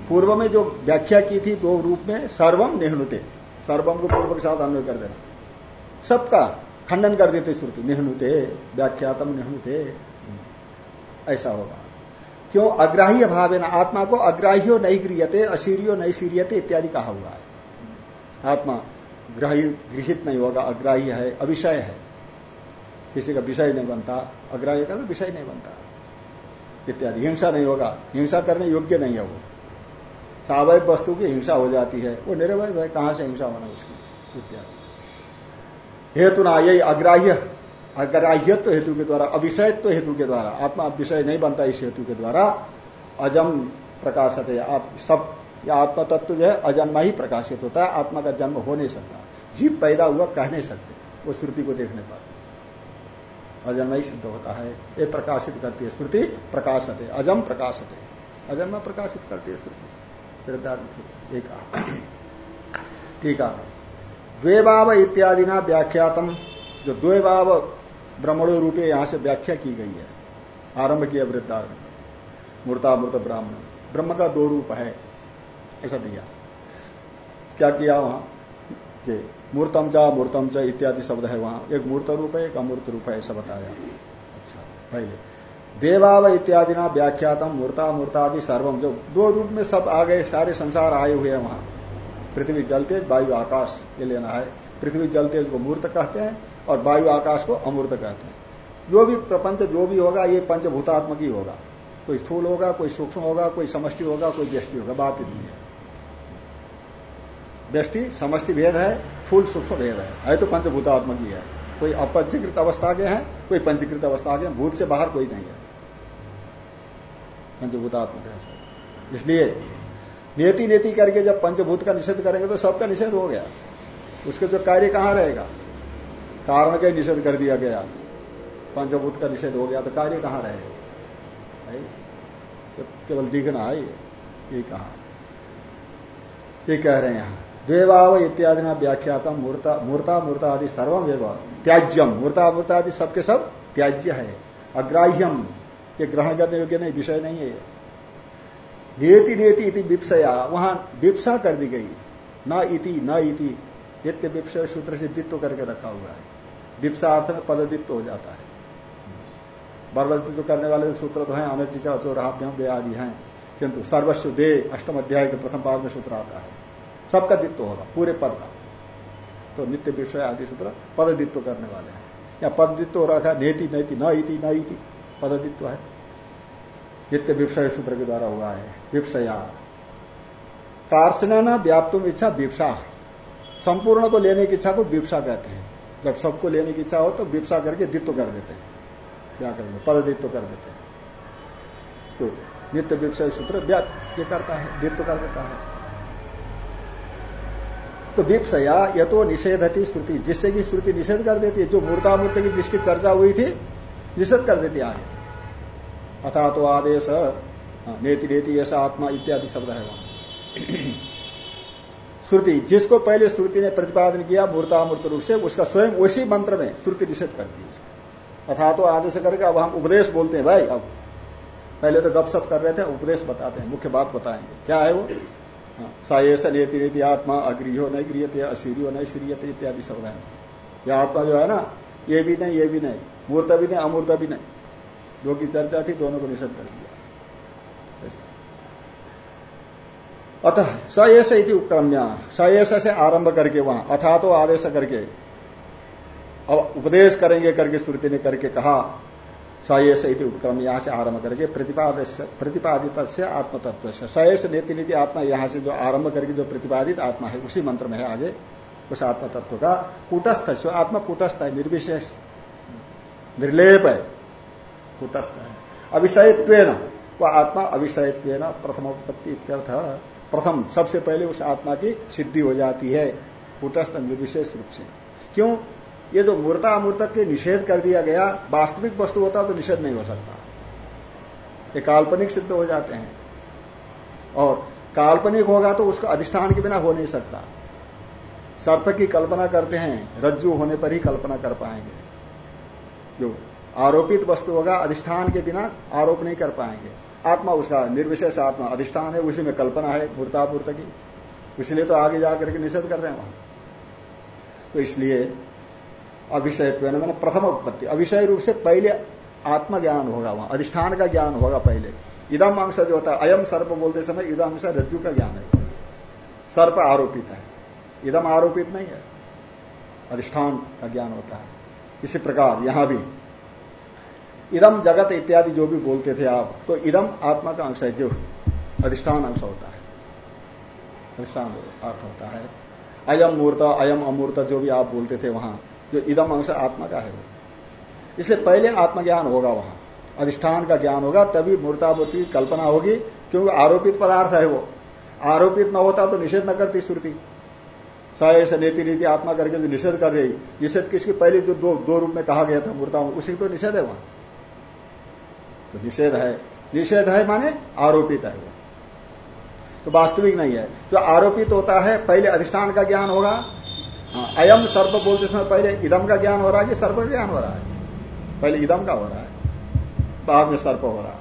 पूर्व में जो व्याख्या की थी दो रूप में सर्वम निहनुते। सर्वम को पूर्व के साथ अन्वय कर देना। सबका खंडन कर देते श्रुति, निहनुते, व्याख्यातम निहनुते। ऐसा होगा। क्यों? अग्राह्य भाव है ना आत्मा को अग्राह्यो नहीं गृहते असीरियो नहीं सीरियते इत्यादि कहा हुआ है। आत्मा गृहित नहीं होगा अग्राह्य है अविषय है। किसी का विषय नहीं बनता अग्राह्य का तो विषय नहीं बनता। इत्यादि। हिंसा नहीं होगा, हिंसा करने योग्य नहीं है वो। स्वाभाविक वस्तु की हिंसा हो जाती है, वो निरवय है, कहाँ से हिंसा होना उसकी? इत्यादि। हेतु ना, यही अग्राह्य। अग्राह्यत्व हेतु के द्वारा, अविषयत्व हेतु के द्वारा। आत्मा विषय नहीं बनता इस हेतु के द्वारा। अजम प्रकाशत है आप सब या आत्मा तत्व जो है अजन्मा ही प्रकाशित होता है, आत्मा का जन्म हो नहीं सकता। जीव पैदा हुआ कह नहीं सकते, वो श्रुति को देखने पर। अजन्मा ही सिद्ध होता है, ये प्रकाशित करती है श्रुति, प्रकाशत है अजम प्रकाशत है अजन्मा प्रकाशित करती है श्रुति। एक ठीक है। द्वेभाव इत्यादि ना व्याख्यातम, जो द्वेभाव ब्रह्मणो रूपे यहाँ से व्याख्या की गई है, आरंभ किया वृद्धारण मूर्तामृत ब्राह्मण। ब्रह्म का दो रूप है ऐसा दिया। क्या किया वहाँ? कि मूर्तम चा मूर्तम च इत्यादि शब्द है वहाँ। एक मूर्त रूप है, एक अमूर्त रूप है, ऐसा बताया। अच्छा पहले। देवाव इत्यादि ना व्याख्यातम मूर्ता, मूर्तादि सर्वम जो दो रूप में सब आ गए, सारे संसार आए हुए हैं वहाँ। पृथ्वी जल तेज वायु आकाश ये लेना है। पृथ्वी जल तेज को मूर्त कहते हैं और वायु आकाश को अमूर्त कहते हैं। जो भी प्रपंच, जो भी होगा, ये पंचभूतात्मक ही होगा। कोई स्थूल होगा, कोई सूक्ष्म होगा, कोई समष्टि होगा, कोई व्यष्टि होगा, बात इतनी है। व्यष्टि समष्टि भेद है, फूल सूक्ष्म भेद है। है तो पंचभूतात्मक ही है। कोई अपंचीकृत अवस्था के हैं, कोई पंचीकृत अवस्था के भूत से बाहर कोई नहीं है। पंचभूतात्मक है इसलिए नेति नेति करके जब पंचभूत का निषेध करेंगे तो सबका निषेध हो गया। उसके जो कार्य कहाँ रहेगा? कारण का निषेध कर दिया गया। पंचभूत का निषेध हो गया तो कार्य कहाँ रहेगा केवल दिखना है ये कहा? ये कह रहे हैं यहाँ। द्वेभाव इत्यादि ना व्याख्यातम मूर्ता मूर्ता मूर्ता आदि सर्वम व्यव त्याज्यम मूर्ता मूर्ता आदि सबके सब त्याज्य है। अग्राह्यम ये ग्रहण करने योग्य नहीं, विषय नहीं है। नेति नेति इति विप्सया वहाँ विप्सा कर दी गई। न इति न इति। नित्य विप्सय सूत्र से दित्व करके रखा हुआ है। विप्सा अर्थ में पददित्व हो जाता है। बर्वदित्व करने वाले सूत्र तो हैं अनचिचा चौराभ्यम वे आदि हैं। किंतु सर्वस्व दे, अष्टम अध्याय के प्रथम पाद में सूत्र आता है। सबका दित्व होगा, पूरे पद का। तो नित्य विषय आदि सूत्र पददित्व करने वाले हैं। या पददित्व हो रखा, नेति, नैति, न इति न इति, पददित्व है। नित्य विषय सूत्र के द्वारा हुआ है विपसया कार्सना व्याप्तुम इच्छा, विपसा। संपूर्ण को लेने की इच्छा को विपसा कहते हैं। जब सबको लेने की इच्छा हो तो विपसा करके दित्व कर देते हैं। व्याकरण में पददित्व कर देते हैं। तो नित्य विषय सूत्र ये करता है, दित्व कर देता है। तो विपसया यह तो निषेधती श्रुति। जिससे की श्रुति निषेध कर देती है जो मूर्तामूर्ति की जिसकी चर्चा हुई थी निषेध कर देती आगे। अथा तो आदेश हाँ, नेति नेति ऐसा आत्मा इत्यादि शब्द है वहाँ। श्रुति जिसको पहले श्रुति ने प्रतिपादन किया मूर्तामूर्त रूप से उसका स्वयं उसी मंत्र में श्रुति निषेध करती है अथा तो आदेश करके अब हम उपदेश बोलते हैं भाई अब। पहले तो गपशप कर रहे थे उपदेश बताते हैं मुख्य बात बताएँगे। क्या है वो? सायस नेति नेति आत्मा अग्रियो नहीं गृहते असीरियो नहीं सीरियते इत्यादि शब्द है। यह आत्मा जो है ना, ये भी नहीं, ये भी नहीं, मूर्त भी नहीं, अमूर्त भी नहीं। दो की चर्चा थी, दोनों को निषेध कर दिया। अतः सयस इति उपक्रम्या सयस से आरंभ करके वहाँ अथा तो आदेश करके, अब उपदेश करेंगे करके, श्रुति ने करके कहा सयस इति उपक्रम यहाँ से आरंभ करके प्रतिपादित से आत्मतत्व से सयस नीति नीति आत्मा, यहाँ से जो आरंभ करके जो प्रतिपादित आत्मा है, उसी मंत्र में है आगे, उस आत्म तत्व का। कूटस्थ आत्मा कूटस्थ है, निर्विशेष, निर्लेप है, कूटस्थ है। अविषयत्व वह आत्मा अविषयत्व प्रथमोत्पत्ति इत्यर्थ, प्रथम, सबसे पहले उस आत्मा की सिद्धि हो जाती है, कूटस्थ, निर्विशेष रूप से। क्यों? ये जो मूर्ता अमूर्तक के निषेध कर दिया गया, वास्तविक वस्तु होता तो निषेध नहीं हो सकता। ये काल्पनिक सिद्ध हो जाते हैं। और काल्पनिक होगा तो उसका अधिष्ठान के बिना हो नहीं सकता। सर्प की कल्पना करते हैं, रज्जु होने पर ही कल्पना कर पाएँगे। जो आरोपित वस्तु होगा, अधिष्ठान के बिना आरोप नहीं कर पाएँगे। आत्मा उसका निर्विशेष आत्मा, अधिष्ठान है, उसी में कल्पना है, मूर्तापूर्त की। इसलिए तो आगे जाकर के निषेध कर रहे हैं वहाँ। तो इसलिए अभिषय मैंने प्रथम उत्पत्ति। अभिषय रूप से पहले आत्मज्ञान होगा वहाँ, अधिष्ठान का ज्ञान होगा पहले। इदम अंश जो होता है अयम सर्प बोलते समय इदम अंश रज्जु का ज्ञान है। सर्प आरोपित है। इदम आरोपित नहीं है। अधिष्ठान का ज्ञान होता है। इसी प्रकार यहाँ भी। इदम जगत इत्यादि जो भी बोलते थे आप तो इदम आत्मा का अंश है जो अधिष्ठान अंश होता है। अधिष्ठान अर्थ होता है। अयम मूर्त अयम अमूर्त जो भी आप बोलते थे वहाँ जो इदम अंश आत्मा का है वो। इसलिए पहले आत्मज्ञान होगा वहाँ। अधिष्ठान का ज्ञान होगा, तभी मूर्तामूर्ति की कल्पना होगी, क्योंकि आरोपित पदार्थ है वो। आरोपित न होता तो निषेध न करती श्रुति। साय से नीति नीति आत्मा करके जो निषेध कर रही, निषेध किसकी? पहले जो दो दो रूप में कहा गया था मूर्ता उसी तो निषेध है वहाँ। तो निषेध है। निषेध है माने आरोपित है वो। तो वास्तविक नहीं है। जो आरोपित होता है, पहले अधिष्ठान का ज्ञान होगा अयम सर्प बोलते समय पहले इदम का ज्ञान हो रहा है कि सर्प का ज्ञान हो रहा है? पहले इदम का हो रहा है, बाद में सर्प हो रहा है।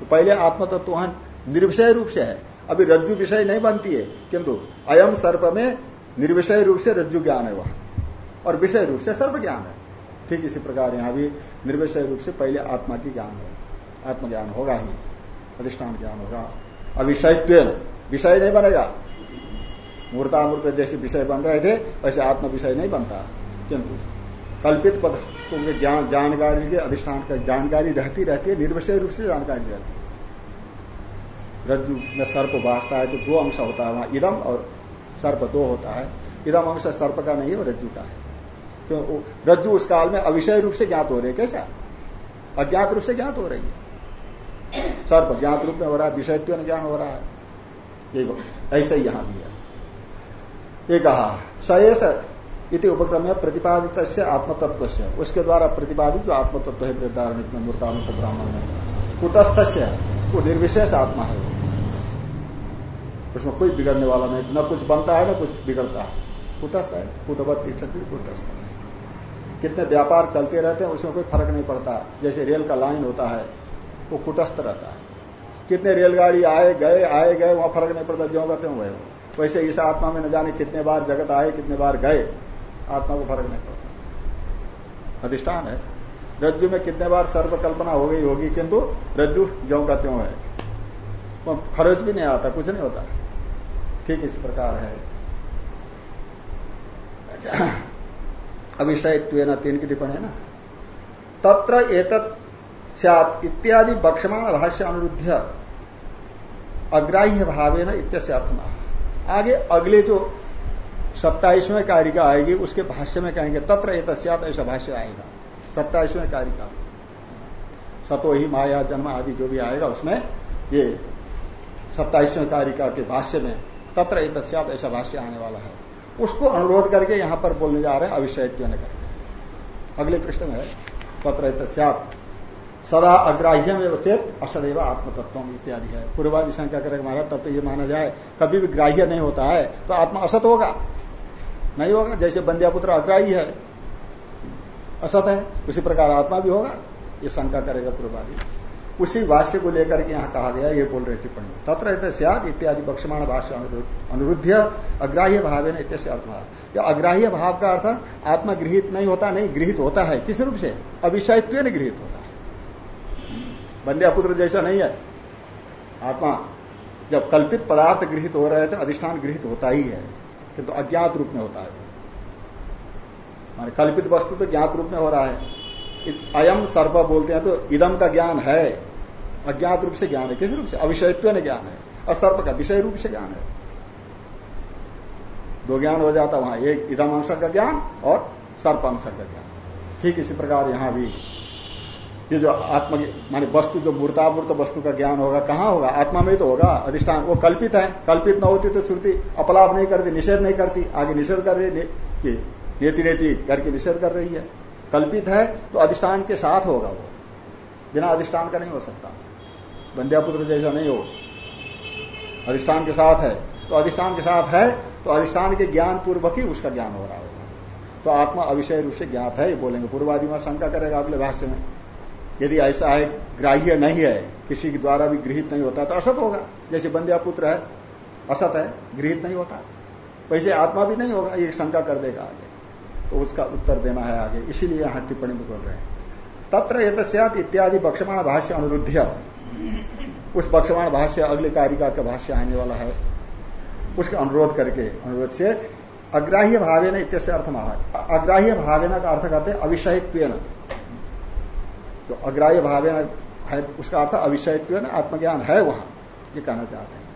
तो पहले आत्म तत्व वहाँ निर्विषय रूप से है। अभी रज्जु विषय नहीं बनती है, किंतु अयम सर्प में निर्विषय रूप से रज्जु ज्ञान है वहाँ। और विषय रूप से सर्व ज्ञान है। ठीक इसी प्रकार यहाँ भी निर्विषय रूप से पहले आत्मा की ज्ञान होगा आत्मज्ञान होगा ही, अधिष्ठान ज्ञान होगा। अविषयत्व विषय नहीं बनेगा। मूर्तामूर्त जैसे विषय बन रहे थे, वैसे आत्म विषय नहीं बनता। किंतु कल्पित पदार्थों के ज्ञान, जानकारी के अधिष्ठान का जानकारी रहती रहती है, निर्विषय रूप से जानकारी रहती है। रज्जु में सर्प भाषता है तो दो अंश होता है, वहाँ इदम और सर्प दो होता है। इदम अंश सर्प का नहीं है रज्जु का है। क्यों रज्जु उस काल में अविषय रूप से ज्ञात हो रहे कैसा? अज्ञात रूप से ज्ञात हो रही है। सर्प ज्ञात रूप में हो रहा है, विषयत्व ज्ञान हो रहा है। ऐसा ही यहाँ भी है। ये कहा सयस इति उपक्रम में प्रतिपादित आत्मतत्व से उसके द्वारा प्रतिपादित जो आत्मतत्व है वृद्धारण मूर्तानुत ब्राह्मण में कुटस्थ से वो निर्विशेष आत्मा है। उसमें कोई बिगड़ने वाला नहीं, न कुछ बनता है, न कुछ बिगड़ता है। कुटस्थ है, कुटवत कुटस्थ कितने व्यापार चलते रहते हैं, उसमें कोई फ़र्क नहीं पड़ता। जैसे रेल का लाइन होता है, वो कुटस्थ रहता है। कितने रेलगाड़ी आए गए आए गए, वहाँ फ़र्क नहीं पड़ता, जो कहते हुए वैसे इस आत्मा में न जाने कितने बार जगत आए, कितने बार गए, आत्मा को फ़र्क नहीं पड़ता। अधिष्ठान है। रज्जु में कितने बार सर्व कल्पना हो गई होगी, किंतु रज्जु ज्यो का त्यों है। खर्च भी नहीं आता, कुछ नहीं होता। ठीक इस प्रकार है। अच्छा अभिषयत्व तीन की टिप्पणी है ना? तत्र एतत् इत्यादि बक्षमाण भाष्य अनुरुद्ध अग्राह्य भावे न इत्यस्य अर्थ। आगे अगले जो सत्ताईसवें कारिका आएगी, उसके भाष्य में कहेंगे, तत्र एक ऐसा भाष्य आएगा। सत्ताईसवें कारिका। सतो ही माया, जन्म आदि जो भी आएगा, उसमें ये सत्ताईसवें कारिका के भाष्य में तत्र एक ऐसा भाष्य आने वाला है। उसको अनुरोध करके यहाँ पर बोलने जा रहे हैं अविषयत्व ने करके। अगले प्रश्न में तत्र सदा अग्राह्य में चेत असदैव आत्मतत्व इत्यादि है। पूर्वादि संख्या करेगा हमारा तत्व ये माना जाए, कभी भी ग्राह्य नहीं होता है तो आत्मा असत होगा। नहीं होगा, जैसे बंदिया पुत्र अग्राही है, असत है, उसी प्रकार आत्मा भी होगा। ये शंका करेगा पूर्वादि। उसी भाष्य को लेकर के यहाँ कहा गया ये बोल रहे टिप्पणी। तत्र सियाद इत्यादि बक्षमाण भाष्य अनुरुद्ध अग्राह्य भाव है इत्यादि अर्थ या अग्राह्य भाव का अर्थ आत्मा गृहित नहीं होता, नहीं गृहित होता है, किस रूप से? अविषयत्व गृहित होता है। बंध्या पुत्र जैसा नहीं है। आत्मा, जब कल्पित पदार्थ गृहित हो रहे थे, अधिष्ठान गृहित होता ही है किंतु तो अज्ञात रूप में होता है। माने कल्पित वस्तु तो ज्ञात रूप में हो रहा है। अयम सर्प बोलते हैं तो इदम का ज्ञान है। अज्ञात रूप से ज्ञान है। किस रूप से? अविषयत्व ने ज्ञान है। असर्प का, विषय रूप से ज्ञान है। दो ज्ञान हो जाता वहाँ। एक इदम अंश का ज्ञान और सर्प अंश का ज्ञान। ठीक इसी प्रकार यहाँ भी ये जो आत्म माने वस्तु, जो मूर्तामूर्त वस्तु का ज्ञान होगा, कहाँ होगा? आत्मा में तो होगा। अधिष्ठान वो कल्पित है। कल्पित न होती तो श्रुति अपलाप नहीं करती, निषेध नहीं करती। आगे निषेध कर रही है। नेति नेति करके निषेध कर रही है। कल्पित है तो अधिष्ठान के साथ होगा वो। बिना अधिष्ठान का नहीं हो सकता। बंध्यापुत्र जैसा नहीं हो। अधिष्ठान के साथ है। तो अधिष्ठान के साथ है तो अधिष्ठान के ज्ञान पूर्वक ही उसका ज्ञान हो रहा होगा। तो आत्मा अविषय रूप से ज्ञात है, ये बोलेंगे। पूर्वादि में शंका करेगा अगले भाष्य में। यदि ऐसा है, ग्राह्य नहीं है, किसी के द्वारा भी गृहित नहीं होता तो असत होगा। जैसे बंध्या पुत्र है, असत है, गृहित नहीं होता। वैसे आत्मा भी नहीं होगा, ये शंका कर देगा आगे। तो उसका उत्तर देना है आगे। इसीलिए यहाँ टिप्पणी में बोल रहे हैं। तत्र एतस्यात इत्यादि बक्षमाण भाष्य अनुरुद्ध उस बक्षमाण भाष्य अगले कारिका का भाष्य आने वाला है। उसका अनुरोध करके, अनुरोध से अग्राह्य भावे न इत्यस्य अर्थ अग्राह्य भावे का अर्थ करते अविषयत्व जो अग्राह्य भाव है उसका अर्थ अविषयत्व है ना, आत्मज्ञान है वहाँ, ये कहना चाहते हैं।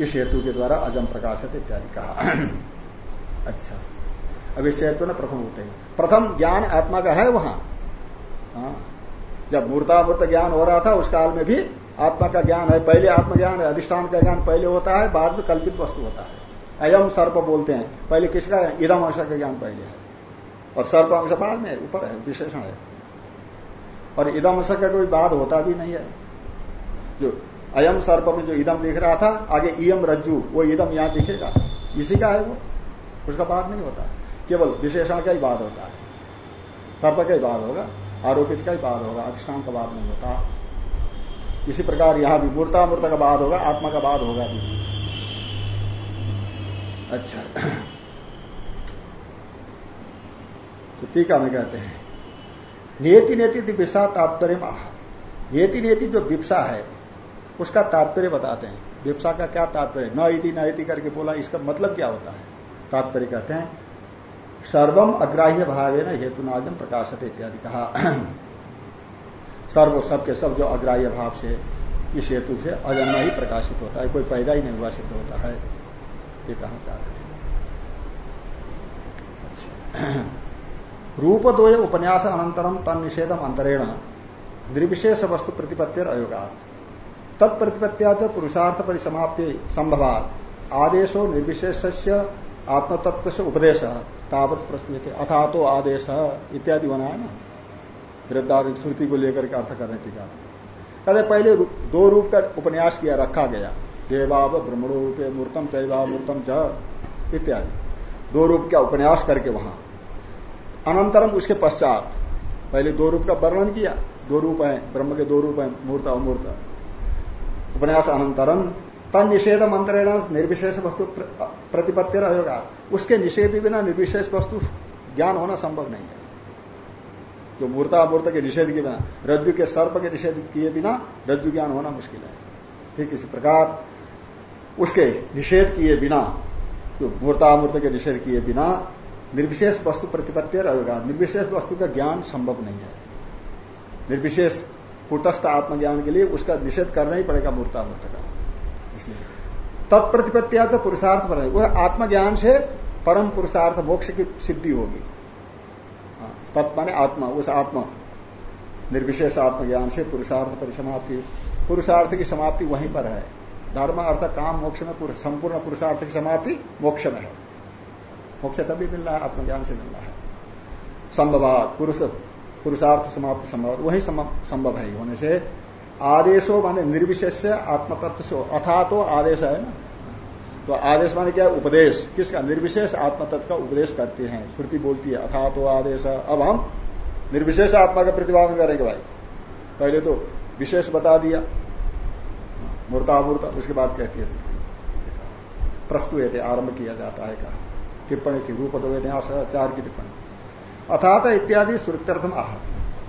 इस हेतु के द्वारा अजम प्रकाशित इत्यादि कहा। अच्छा। अविषयत्व न प्रथम होते हैं। प्रथम ज्ञान आत्मा का है वहाँ। हाँ। जब मूर्तामूर्त ज्ञान हो रहा था, उस काल में भी आत्मा का ज्ञान है, पहले आत्मज्ञान है, अधिष्ठान का ज्ञान पहले होता है, बाद में कल्पित वस्तु होता है। अयम सर्प बोलते हैं। पहले किसका इदम अंश का ज्ञान पहले है। और सर्प अंश बाद में ऊपर है, विशेषण है। और इदम का कोई बाद होता भी नहीं है। जो अयम सर्प में जो इदम दिख रहा था, आगे इयम रज्जु, वो इदम यहाँ दिखेगा। इसी का है वो। उसका बाद नहीं होता। केवल विशेषण का ही बाद होता है। सर्प का ही बाद होगा, आरोपित का ही बाद होगा, अधिष्ठान का बाद नहीं होता। इसी प्रकार यहाँ भी मूर्ता मूर्ता का बाद होगा, आत्मा का बाद होगा भी। अच्छा। तो टीका में कहते हैं नेति नेति विषा तात्पर्य नेति नेति जो विप्सा है, उसका तात्पर्य बताते हैं। विप्सा का क्या तात्पर्य? न इति न इति करके बोला, इसका मतलब क्या होता है? तात्पर्य कहते हैं, सर्वम अग्राह्य भावे न हेतु नाजम प्रकाशत इत्यादि कहा। सर्व, सबके सब जो अग्राह्य भाव से, इस हेतु से अजन्मा ही प्रकाशित होता है, कोई पैदा ही नहीं हुआ, सिद्ध होता है। ये कहना चाहते हैं। अच्छा। रूप दो उपन्यास अनंतरम तन निषेधम अंतरेण निर्विशेष वस्तु प्रतिपत्तिर अयोगा तत्प्रतिपत्तिया पुरुषार्थ परिसमाप्ति संभवात आदेशो निर्विशेष आत्मतत्व से उपदेश तावत प्रस्तुत अथा तो आदेश इत्यादि होना है ना वृद्धाविक श्रुति को लेकर के अर्थ करने टीका कहते पहले दो रूप का उपन्यास किया, रखा गया। देवाव ब्रह्मणो रूपे मूर्तम चैवा मूर्तम च इत्यादि। दो रूप का उपन्यास करके वहाँ अनंतरम उसके पश्चात। पहले दो रूप का वर्णन किया। दो रूप है, ब्रह्म के दो रूप है, मूर्त अमूर्त उपन्यास अनंतरम। तन निषेध मंत्रेण निर्विशेष वस्तु प्रतिपत्ति रहेगा उसके निषेध बिना निर्विशेष वस्तु ज्ञान होना संभव नहीं है। जो मूर्ता अमूर्त के निषेध के बिना, रज्जु के सर्प के निषेध किए बिना रज्जु ज्ञान होना मुश्किल है। ठीक इसी प्रकार, उसके निषेध किए बिना, जो मूर्तामूर्त के निषेध किए बिना निर्विशेष वस्तु प्रतिपत्ति रहेगा निर्विशेष वस्तु का ज्ञान संभव नहीं है। निर्विशेष कुटस्थ आत्मज्ञान के लिए उसका निषेध करना ही पड़ेगा मूर्तामूर्त का। इसलिए तत्प्रतिपत्तिया तो पुरुषार्थ पर वह आत्मज्ञान से परम पुरुषार्थ मोक्ष की सिद्धि होगी। हाँ, तत् माने आत्मा उस आत्मा। निर्विशेष आत्मज्ञान से पुरुषार्थ परिसमाप्ति पुरुषार्थ की समाप्ति वहीं पर है। धर्म अर्थ काम मोक्ष में संपूर्ण पुरुषार्थ की समाप्ति मोक्ष में है। मोक्ष तभी मिल रहा है, आत्मज्ञान से मिल रहा है। संभवात, पुरुष, पुरुषार्थ समाप्त संभव, वही संभव है, होने से आदेशो माने निर्विशेष से आत्मतत्व से अथा तो आदेश है ना? तो आदेश माने क्या? उपदेश। किसका? निर्विशेष आत्मतत्व का उपदेश करते हैं। श्रुति बोलती है अथा तो आदेश अब हम निर्विशेष आत्मा का प्रतिपादन करेंगे भाई। पहले तो विशेष बता दिया। मूर्तामूर्त, उसके बाद कहती है प्रस्तुत आरंभ किया जाता है कहा। टिप्पणी थी रूप दो न्यास चार की टिप्पणी। अथात इत्यादि श्रुत्यर्थम आह।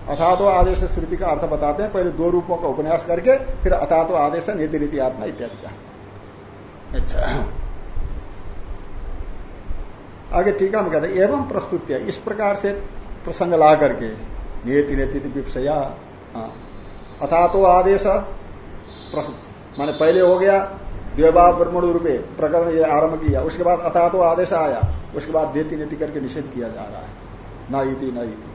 अथातो आदेश श्रुति का अर्थ बताते हैं, पहले दो रूपों का उपन्यास करके, फिर अथातो आदेश नीति नीति आत्मा इत्यादि का। अच्छा। आगे टीका में कहते एवं प्रस्तुत इस प्रकार से प्रसंग ला करके नियति नेति विपसया हाँ। अथातो आदेश माने पहले हो गया द्वेबा ब्रह्मण रूपे प्रकरण ये आरंभ किया। उसके बाद अथा तो आदेश आया। उसके बाद नेति नेति करके निषेध किया जा रहा है। न इति न इति।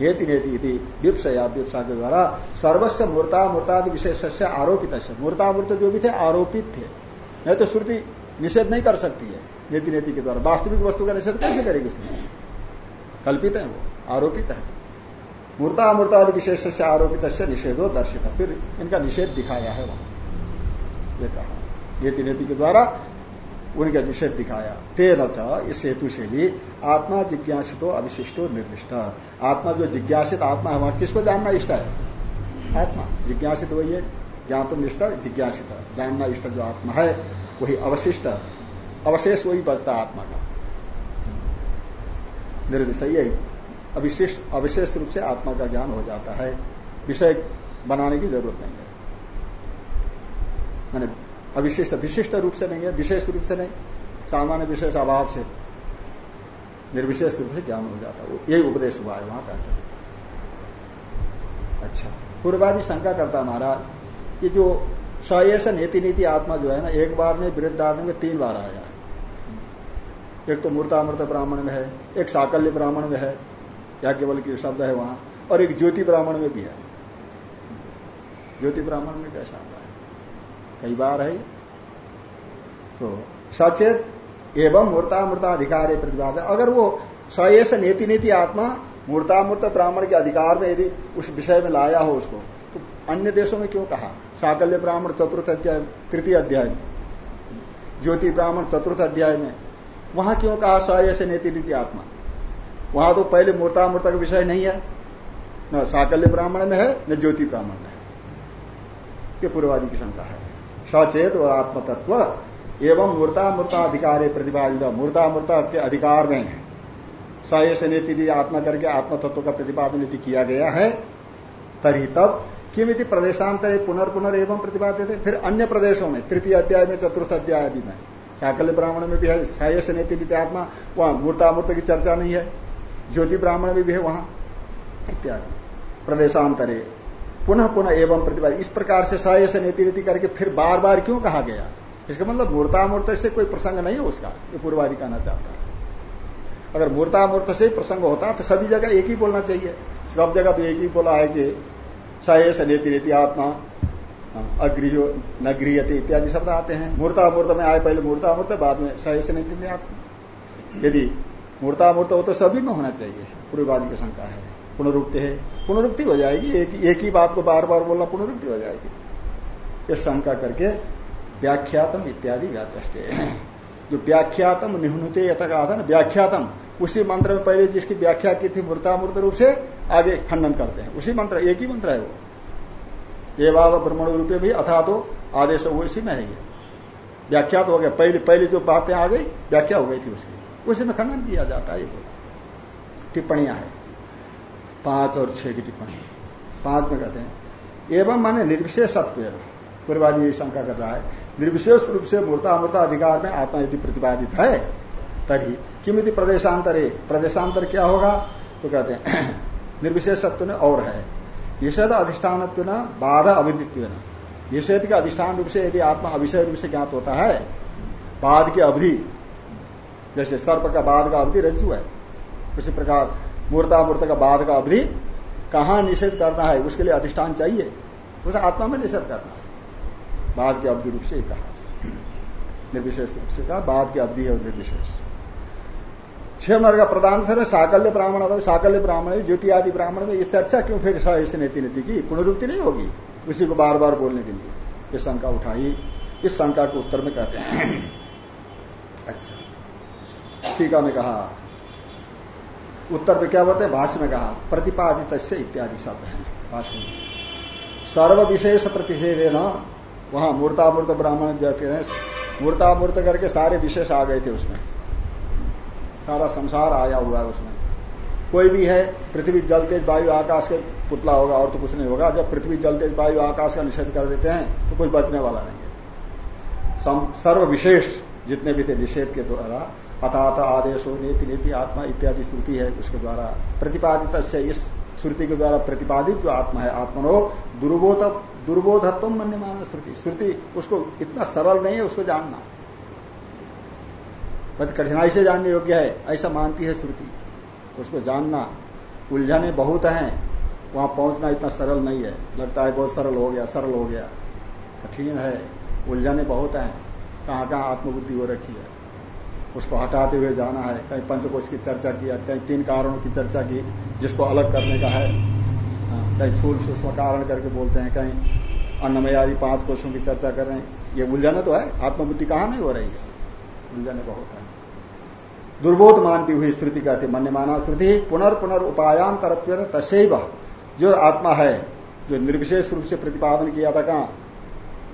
नेति नेति इति विप्सा के द्वारा सर्वस्व मूर्ता मूर्तादि विशेष से आरोपित मूर्तामूर्त जो भी थे, आरोपित थे। नहीं तो श्रुति निषेध नहीं कर सकती है। नेति नेति के द्वारा। वास्तविक वस्तु का निषेध कैसे करेगी श्रुति कल्पित है वो, आरोपित है। मूर्ता मूर्तामूर्तादि विशेष से आरोपित निषेधो दर्शित। फिर इनका निषेध दिखाया है वहाँ। ये कहा। नीति नीति के द्वारा उनका निषेध दिखाया। तेन इस हेतु से भी आत्मा जिज्ञासितो अविशिष्टो निर्दिष्ट आत्मा जो जिज्ञासित आत्मा है, वहाँ किसको जानना इष्ट है? आत्मा। जिज्ञासित वही है ज्ञान तुम इष्ट जिज्ञासित। जानना इष्ट जो आत्मा है, वही अवशिष्ट। अवशेष वही बचता आत्मा का। निर्दिष्ट यही। अविशेष अविशेष रूप से आत्मा का ज्ञान हो जाता है। विषय बनाने की ज़रूरत नहीं है। मैंने अविशिष्ट, विशिष्ट रूप से नहीं है, विशेष रूप से नहीं, सामान्य विशेष अभाव से, निर्विशेष रूप से ज्ञान हो जाता है। यही उपदेश हुआ है, वहाँ कहते अच्छा पूर्वादि शंका करता महाराज ये जो सयस नीति नीति आत्मा जो है ना, एक बार में वृद्धारण में तीन बार आया एक तो मूर्तामृत ब्राह्मण में है, एक साकल्य ब्राह्मण में है, या केवल की शब्द है वहाँ, और एक ज्योति ब्राह्मण में भी है। ज्योति ब्राह्मण में कैसा आता कई बार है। तो सचेत एवं मूर्तामूर्ता अधिकार प्रतिपाद अगर वो सयस नीति नीति आत्मा मूर्तामूर्त ब्राह्मण के अधिकार में यदि उस विषय में लाया हो उसको तो अन्य देशों में क्यों कहा? साकल्य ब्राह्मण चतुर्थ अध्याय, तृतीय अध्याय में ज्योति ब्राह्मण चतुर्थ अध्याय में, वहाँ क्यों कहा सयस नीति नीति आत्मा? वहाँ तो पहले मूर्तामूर्त का विषय नहीं है। न साकल्य ब्राह्मण में है, न ज्योति ब्राह्मण में है। ये पूर्वादि की शंका है। सचेत व आत्मतत्व एवं मूर्ता मूर्ता अधिकार प्रतिपादित। मूर्ता मूर्ता के अधिकार में है। सयस नीति आत्मा करके आत्म तत्व का प्रतिपादन यदि किया गया है, तरी तब किमिति प्रदेशांतर पुनर्पुनर एवं प्रतिपादित फिर अन्य प्रदेशों में, तृतीय अध्याय में, चतुर्थ अध्याय आदि में, साकल्य ब्राह्मण में भी है सयस नीति आत्मा, वहाँ मूर्तामूर्त की चर्चा नहीं है। ज्योति ब्राह्मण में भी है वहाँ, इत्यादि। प्रदेशांतरे पुनः पुनः एवं प्रतिभा। इस प्रकार से सहाय से नीति नीति करके फिर बार बार क्यों कहा गया? इसका मतलब मूर्तामूर्त से कोई प्रसंग नहीं है उसका ये पूर्वादि कहना चाहता है। अगर मूर्तामूर्त से प्रसंग होता तो सभी जगह एक ही बोलना चाहिए। सब जगह तो एक ही बोला है कि सहेस नेति नीति आत्मा अग्रियो न गृहते इत्यादि शब्द आते हैं। मूर्तामूर्त में आए पहले मूर्तामूर्त, बाद में सहेस नीति आत्मा। यदि मूर्तामूर्त हो तो सभी में होना चाहिए। पूर्ववादी की शंका है। पुनरुक्ति है। पुनरुक्ति हो जाएगी एक, एक ही बात को बार बार बोलना पुनरुक्ति हो जाएगी। ये शंका करके व्याख्यातम इत्यादि व्याचे जो व्याख्यातम निहुनते यथा कहा था ना व्याख्यातम उसी मंत्र में पहले जिसकी व्याख्या की थी मूर्तामूर्त रूप से आगे खंडन करते हैं। उसी मंत्र एक ही मंत्र है वो। बाबा ब्रह्मण रूपे भी अथा तो आदेश वो इसी में है ये। व्याख्यात हो गया। पहले पहले जो बातें आ गई व्याख्या हो गई थी उसकी। उसी में खंडन किया जाता है ये। बोला टिप्पणियाँ है। पाँच और छह की टिप्पणी। पाँच में कहते हैं, एवं माने निर्विशेषत्व पूर्वादी यही शंका कर रहा है, निर्विशेष रूप से मूर्ता अमृता अधिकार में आत्मा यदि प्रतिपादित है, तभी किम यदि प्रदेशांतर प्रदेशांतर क्या होगा? तो कहते हैं निर्विशेषत्व ने और है। निषेध अधिष्ठान बाधा अविदित्व निषेध के अधिष्ठान रूप से यदि आत्मा अविषय रूप से ज्ञात होता है, बाद की अवधि, जैसे सर्प का बाद का अवधि रज्जु है, उसी प्रकार मूर्तामूर्त का बाद का अवधि कहा निषेध करना है, उसके लिए अधिष्ठान चाहिए। उसे आत्मा में निषेध करना है। बाद की अवधि रूप से कहा। निर्विशेष रूप से कहा बाद की अवधि है निर्विशेष। छह नर का प्रधान सर साकल्य ब्राह्मण अथवा साकल्य ब्राह्मण ज्योति आदि ब्राह्मण में इस चर्चा क्यों फिर ऐसे नीति नीति की? पुनरुक्ति नहीं होगी उसी को बार बार बोलने के लिए। ये शंका उठाई। इस शंका के उत्तर में कहते हैं। अच्छा। टीका में कहा उत्तर में क्या बोलते हैं? भाष्य में कहा प्रतिपादित इत्यादि शब्द है। भाष्य में। सर्व विशेष प्रतिषेध न वहाँ मूर्तामूर्त ब्राह्मण कहते हैं, मूर्तामूर्त करके सारे विशेष आ गए थे उसमें। सारा संसार आया हुआ है उसमें। कोई भी है, पृथ्वी जल तेज वायु आकाश के पुतला होगा, और तो कुछ नहीं होगा। जब पृथ्वी जल तेज वायु आकाश का निषेध कर देते हैं तो कोई बचने वाला नहीं है। सर्व विशेष जितने भी थे निषेध के द्वारा अथात आदेश नीति नीति आत्मा इत्यादि श्रुति है, उसके द्वारा प्रतिपादित इस श्रुति के द्वारा प्रतिपादित जो आत्मा है, आत्मनो, दुर्बोध, दुर्बोधत्व मन माना श्रुति। श्रुति उसको इतना सरल नहीं है, उसको जानना। बहुत कठिनाई से जानने योग्य है, ऐसा मानती है श्रुति। उसको जानना, उलझने बहुत हैं, वहाँ पहुँचना इतना सरल नहीं है। लगता है बहुत सरल हो गया, सरल हो गया। कठिन है, उलझने बहुत हैं कहाँ कहाँ आत्मबुद्धि हो रखी है। उसको हटाते हुए जाना है। कहीं पंचकोश की चर्चा किया कहीं तीन कारणों की चर्चा की जिसको अलग करने का है। हाँ, कहीं फूल सूक्ष्म कारण करके बोलते हैं कहीं अन्नमय आदि पाँच कोशों की चर्चा कर रहे हैं। ये उलझने तो है। आत्मबुद्धि कहाँ नहीं हो रही है? उलझने बहुत है। दुर्बोध मानती हुई स्थिति कहती मन माना स्थिति पुनर्पुनर उपायान तरत्व तस्व जो आत्मा है जो निर्विशेष रूप से प्रतिपादन किया था कहा?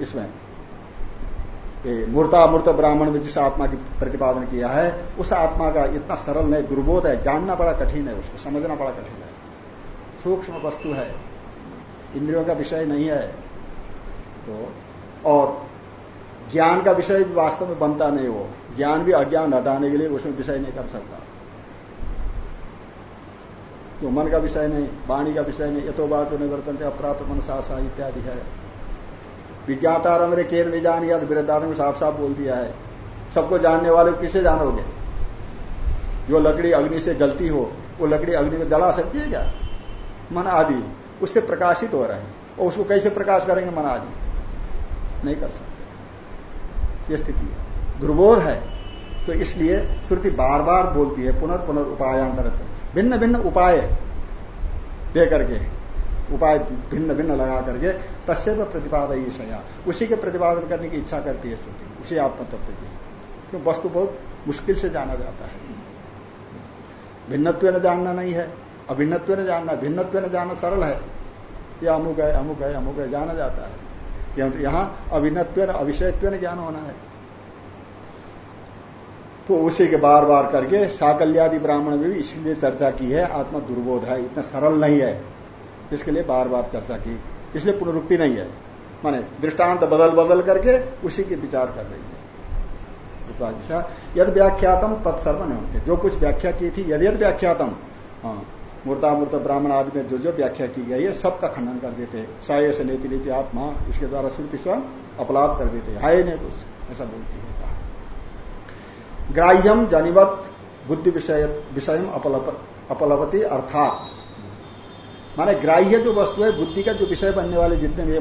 इसमें। मूर्तामूर्त ब्राह्मण में जिस आत्मा की प्रतिपादन किया है, उस आत्मा का इतना सरल नहीं, दुर्बोध है, जानना बड़ा कठिन है उसको, समझना बड़ा कठिन है। सूक्ष्म वस्तु है, इंद्रियों का विषय नहीं है तो और ज्ञान का विषय भी वास्तव में बनता नहीं वो, ज्ञान भी अज्ञान हटाने के लिए उसमें विषय नहीं कर सकता। तो मन का विषय नहीं, वाणी का विषय नहीं यथो बात जो निवर्तन अप्राप्त मन सा इत्यादि है। विज्ञाता रंग रे केर नहीं जान या में साफ़ साफ़ बोल दिया है। सबको जानने वाले किसे जानोगे? जो लकड़ी अग्नि से जलती हो, वो लकड़ी अग्नि को जला सकती है क्या? मन आदि, उससे प्रकाशित हो रहे हैं। और उसको कैसे प्रकाश करेंगे मन आदि? नहीं कर सकते। ये स्थिति है। दुर्बोध है। तो इसलिए श्रुति बार बार बोलती है, पुनर्पुनर उपायांतर भिन्न भिन्न उपाय दे करके। उपाय भिन्न भिन्न लगा करके तस्व प्रतिपादय सया। उसी के प्रतिपादन करने की इच्छा करती है श्रुति उसी आत्म तत्व की। क्यों? वस्तु बहुत मुश्किल से जाना जाता है। भिन्नत्व न जानना नहीं है, अभिन्नत्व न जानना, भिन्नत्व न जानना सरल है। कि अमुक है अमुक है अमुक है, जाना जाता है। क्योंकि यहाँ अभिन्नत्व अविषयत्व न ज्ञान होना है। तो उसी के बार बार करके साकल्यादि ब्राह्मण में भी इसलिए चर्चा की है, आत्मा दुर्बोध है, इतना सरल नहीं है। इसके लिए बार बार चर्चा की। इसलिए पुनरुक्ति नहीं है। माने दृष्टांत बदल बदल करके उसी के विचार कर रही है। यद व्याख्यातम तत्सर्व नहीं होते जो कुछ व्याख्या की थी, यद यद व्याख्यातम हाँ मूर्तामूर्त ब्राह्मण आदि में जो जो व्याख्या की गई है, सबका खंडन कर देते साय से नीति नीति आत्मा, इसके द्वारा श्रुति स्वयं अपलाप कर देते हाय नहीं कुछ, ऐसा बोलती है। ग्राह्यम जनिवत बुद्धि विषय विषय अपलवती अर्थात। माने ग्राह्य जो वस्तु है बुद्धि का जो विषय बनने वाले जितने भी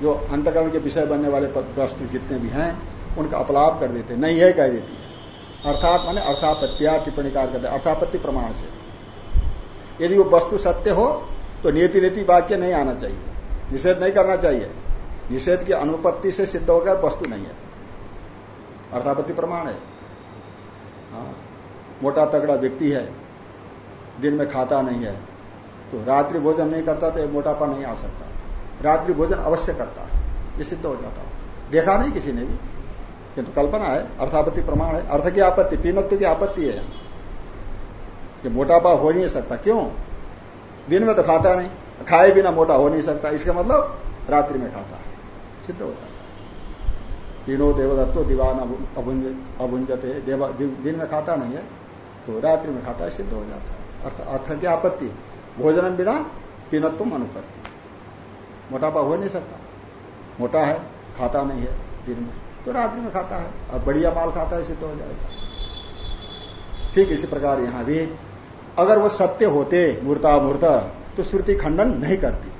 जो अंतकरण के विषय बनने वाले वस्तु जितने भी हैं उनका अपलाप कर देते नहीं है कह देती है। अर्थात माने अर्थापत्तिया टिप्पणी कार करते अर्थापत्ति प्रमाण से। यदि वो वस्तु सत्य हो तो नीति नीति वाक्य नहीं आना चाहिए। निषेध नहीं करना चाहिए। निषेध की अनुपत्ति से सिद्ध हो गया वस्तु नहीं है। अर्थापत्ति प्रमाण है। हाँ, मोटा तगड़ा व्यक्ति है दिन में खाता नहीं है। तो रात्रि भोजन नहीं करता तो मोटापा नहीं आ सकता। रात्रि भोजन अवश्य करता है, ये सिद्ध हो जाता है। देखा नहीं किसी ने भी? किंतु तो कल्पना है, अर्थापत्ति प्रमाण है। अर्थ की आपत्ति पीनत्व की आपत्ति है। ये मोटापा हो नहीं सकता। क्यों? दिन में तो खाता नहीं, खाए बिना मोटा हो नहीं सकता। इसका मतलब रात्रि में खाता है। सिद्ध हो जाता है। तीनों देवदत्तो दीवान अभुंजते दिन में खाता नहीं है तो रात्रि में खाता है, सिद्ध हो जाता है। अर्थ अर्थ की आपत्ति। भोजन बिना पीनत्व अनुपत्ति मोटापा हो नहीं सकता। मोटा है, खाता नहीं है दिन में। तो रात्रि में खाता है। और बढ़िया माल खाता है सिद्ध हो जाएगा। ठीक इसी प्रकार यहाँ भी, अगर वो सत्य होते, मूर्ता मूर्त तो श्रुति खंडन नहीं करती।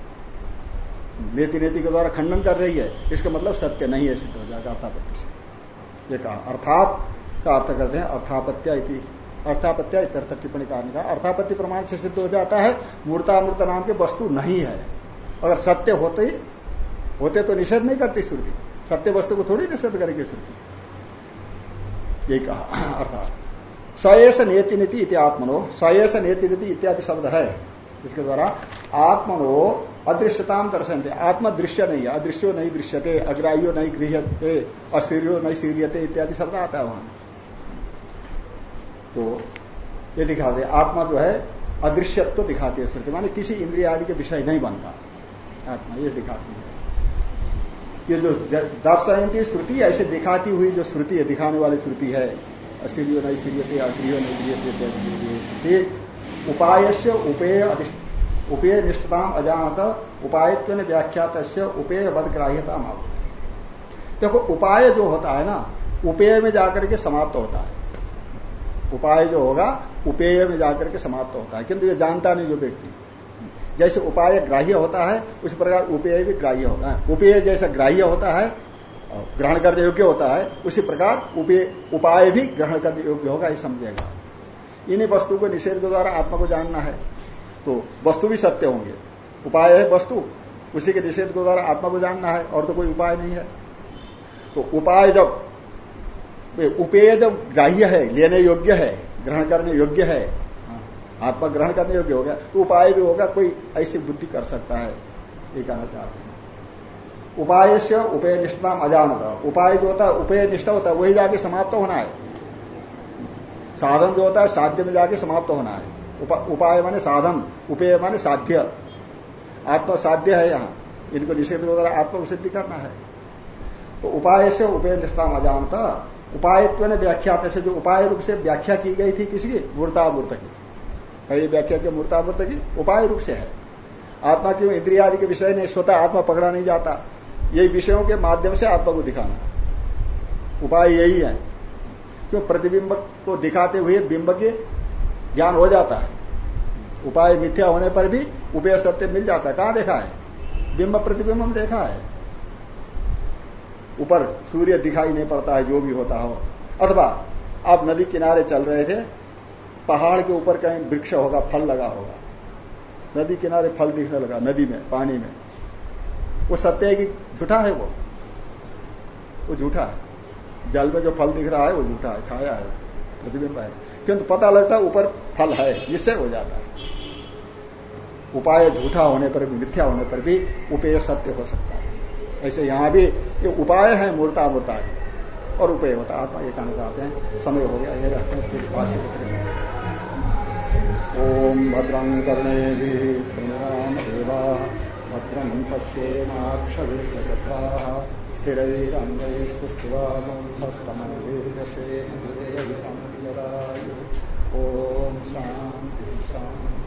नेति नेति के द्वारा खंडन कर रही है, इसका मतलब सत्य नहीं है, सिद्ध हो जाएगा अर्थापत्ति से। ये कहा, अर्थात का अर्थ करते हैं, अर्थापत्या अर्थापत्या टिप्पणी कारण का अर्थापत्ति प्रमाण से सिद्ध हो जाता है, मूर्तामूर्त नाम की वस्तु नहीं है। अगर सत्य होते ही, होते तो निषेध नहीं करती श्रुति। सत्य वस्तु को थोड़ी निषेध करेगी श्रुति। यही कहा, अर्थात, सयस नेति नीति इति आत्मनो, सयस नेति नीति इत्यादि शब्द है। इसके द्वारा आत्मनो अदृश्यताम दर्शन थे आत्मा दृश्य नहीं है, अदृश्यो नहीं दृश्यते, अग्राह्यो नहीं गृहते नहीं सीरियते इत्यादि शब्द आता है वहाँ। तो ये दिखाते आत्मा जो है, अदृश्यत्व तो दिखाती है स्मृति। माने किसी इंद्रिया आदि के विषय नहीं बनता। आत्मा ये दिखाती है। ये जो दर्शयंती श्रुति ऐसे दिखाती हुई जो श्रुति है, दिखाने वाली श्रुति है असीलियो नहीं सीरियते अग्रियो नहीं श्रुति उपाय से उपेय उपेय निष्ठताम अजानत उपायत्व ने व्याख्यात उपेय बद ग्राह्यता देखो, उपाय जो होता है ना, उपेय में जाकर के समाप्त होता है। उपाय जो होगा, उपेय में जाकर के समाप्त होता है। किंतु ये जानता नहीं जो व्यक्ति। जैसे उपाय ग्राह्य होता है, उसी प्रकार उपेय भी ग्राह्य होता है उपेय जैसा ग्राह्य होता है, ग्रहण करने योग्य होता है, उसी प्रकार उपाय भी ग्रहण करने योग्य होगा, ये समझेगा। इन्हीं वस्तु को निषेध द्वारा आत्मा को जानना है। तो वस्तु भी सत्य होंगे। उपाय है वस्तु, उसी के निषेध के द्वारा आत्मा को जानना है, और तो कोई उपाय नहीं है। तो उपाय जब उपेय जब ग्राह्य है लेने योग्य है ग्रहण करने योग्य है। आत्मा ग्रहण करने योग्य हो गया तो उपाय भी होगा कोई ऐसी बुद्धि कर सकता है ये कहना चाहते हैं। उपाय से उपेय निष्ठा अजानता। उपाय जो होता है उपेय निष्ठा होता है वही जाके समाप्त होना है। साधन जो होता है साध्य में जाके समाप्त होना है। उपा, उपाय माने साधन उपेय माने साध्य। आत्मा साध्य है यहाँ इनको निषेध वगैरह आत्मा सिद्धि करना है। तो उपाय से उपेय निष्ठा अजानता उपायत्व ने व्याख्या से जो उपाय रूप से व्याख्या की गई थी किसकी? मूर्तामूर्त की। पहली व्याख्या की मूर्तामूर्त की? उपाय रूप से है। आत्मा क्यों इंद्रिया आदि के विषय नहीं? स्वतः आत्मा पकड़ा नहीं जाता। यही विषयों के माध्यम से आत्मा को दिखाना। उपाय यही है। क्यों? प्रतिबिंब को दिखाते हुए बिंब के ज्ञान हो जाता है। उपाय मिथ्या होने पर भी उपेय सत्य मिल जाता है। कहाँ देखा है? बिंब प्रतिबिंब देखा है। ऊपर सूर्य दिखाई नहीं पड़ता है, जो भी होता हो। अथवा आप नदी किनारे चल रहे थे, पहाड़ के ऊपर कहीं वृक्ष होगा, फल लगा होगा। नदी किनारे फल दिखने लगा, नदी में, पानी में। वो सत्य है कि झूठा है वो? वो झूठा है। जल में जो फल दिख रहा है, वो झूठा है, छाया है, प्रतिबिंब है। किंतु पता लगता है ऊपर फल है, निश्चय हो जाता है। उपाय झूठा होने पर भी, मिथ्या होने पर भी उपेय सत्य हो सकता है। ऐसे यहाँ भी ये उपाय है, मूर्ता मूर्ता और उपाय होता आत्मा ये कहना चाहते हैं। समय हो गया, ये रहते हैं ओम भद्रं कर्णे भी श्रीराम देवा, भद्रं पश्येमाक्षभिर्गता स्थिरैरङ्गैस्तुष्टिवामंसस्तमभिर्यसेन ओम शांति शांति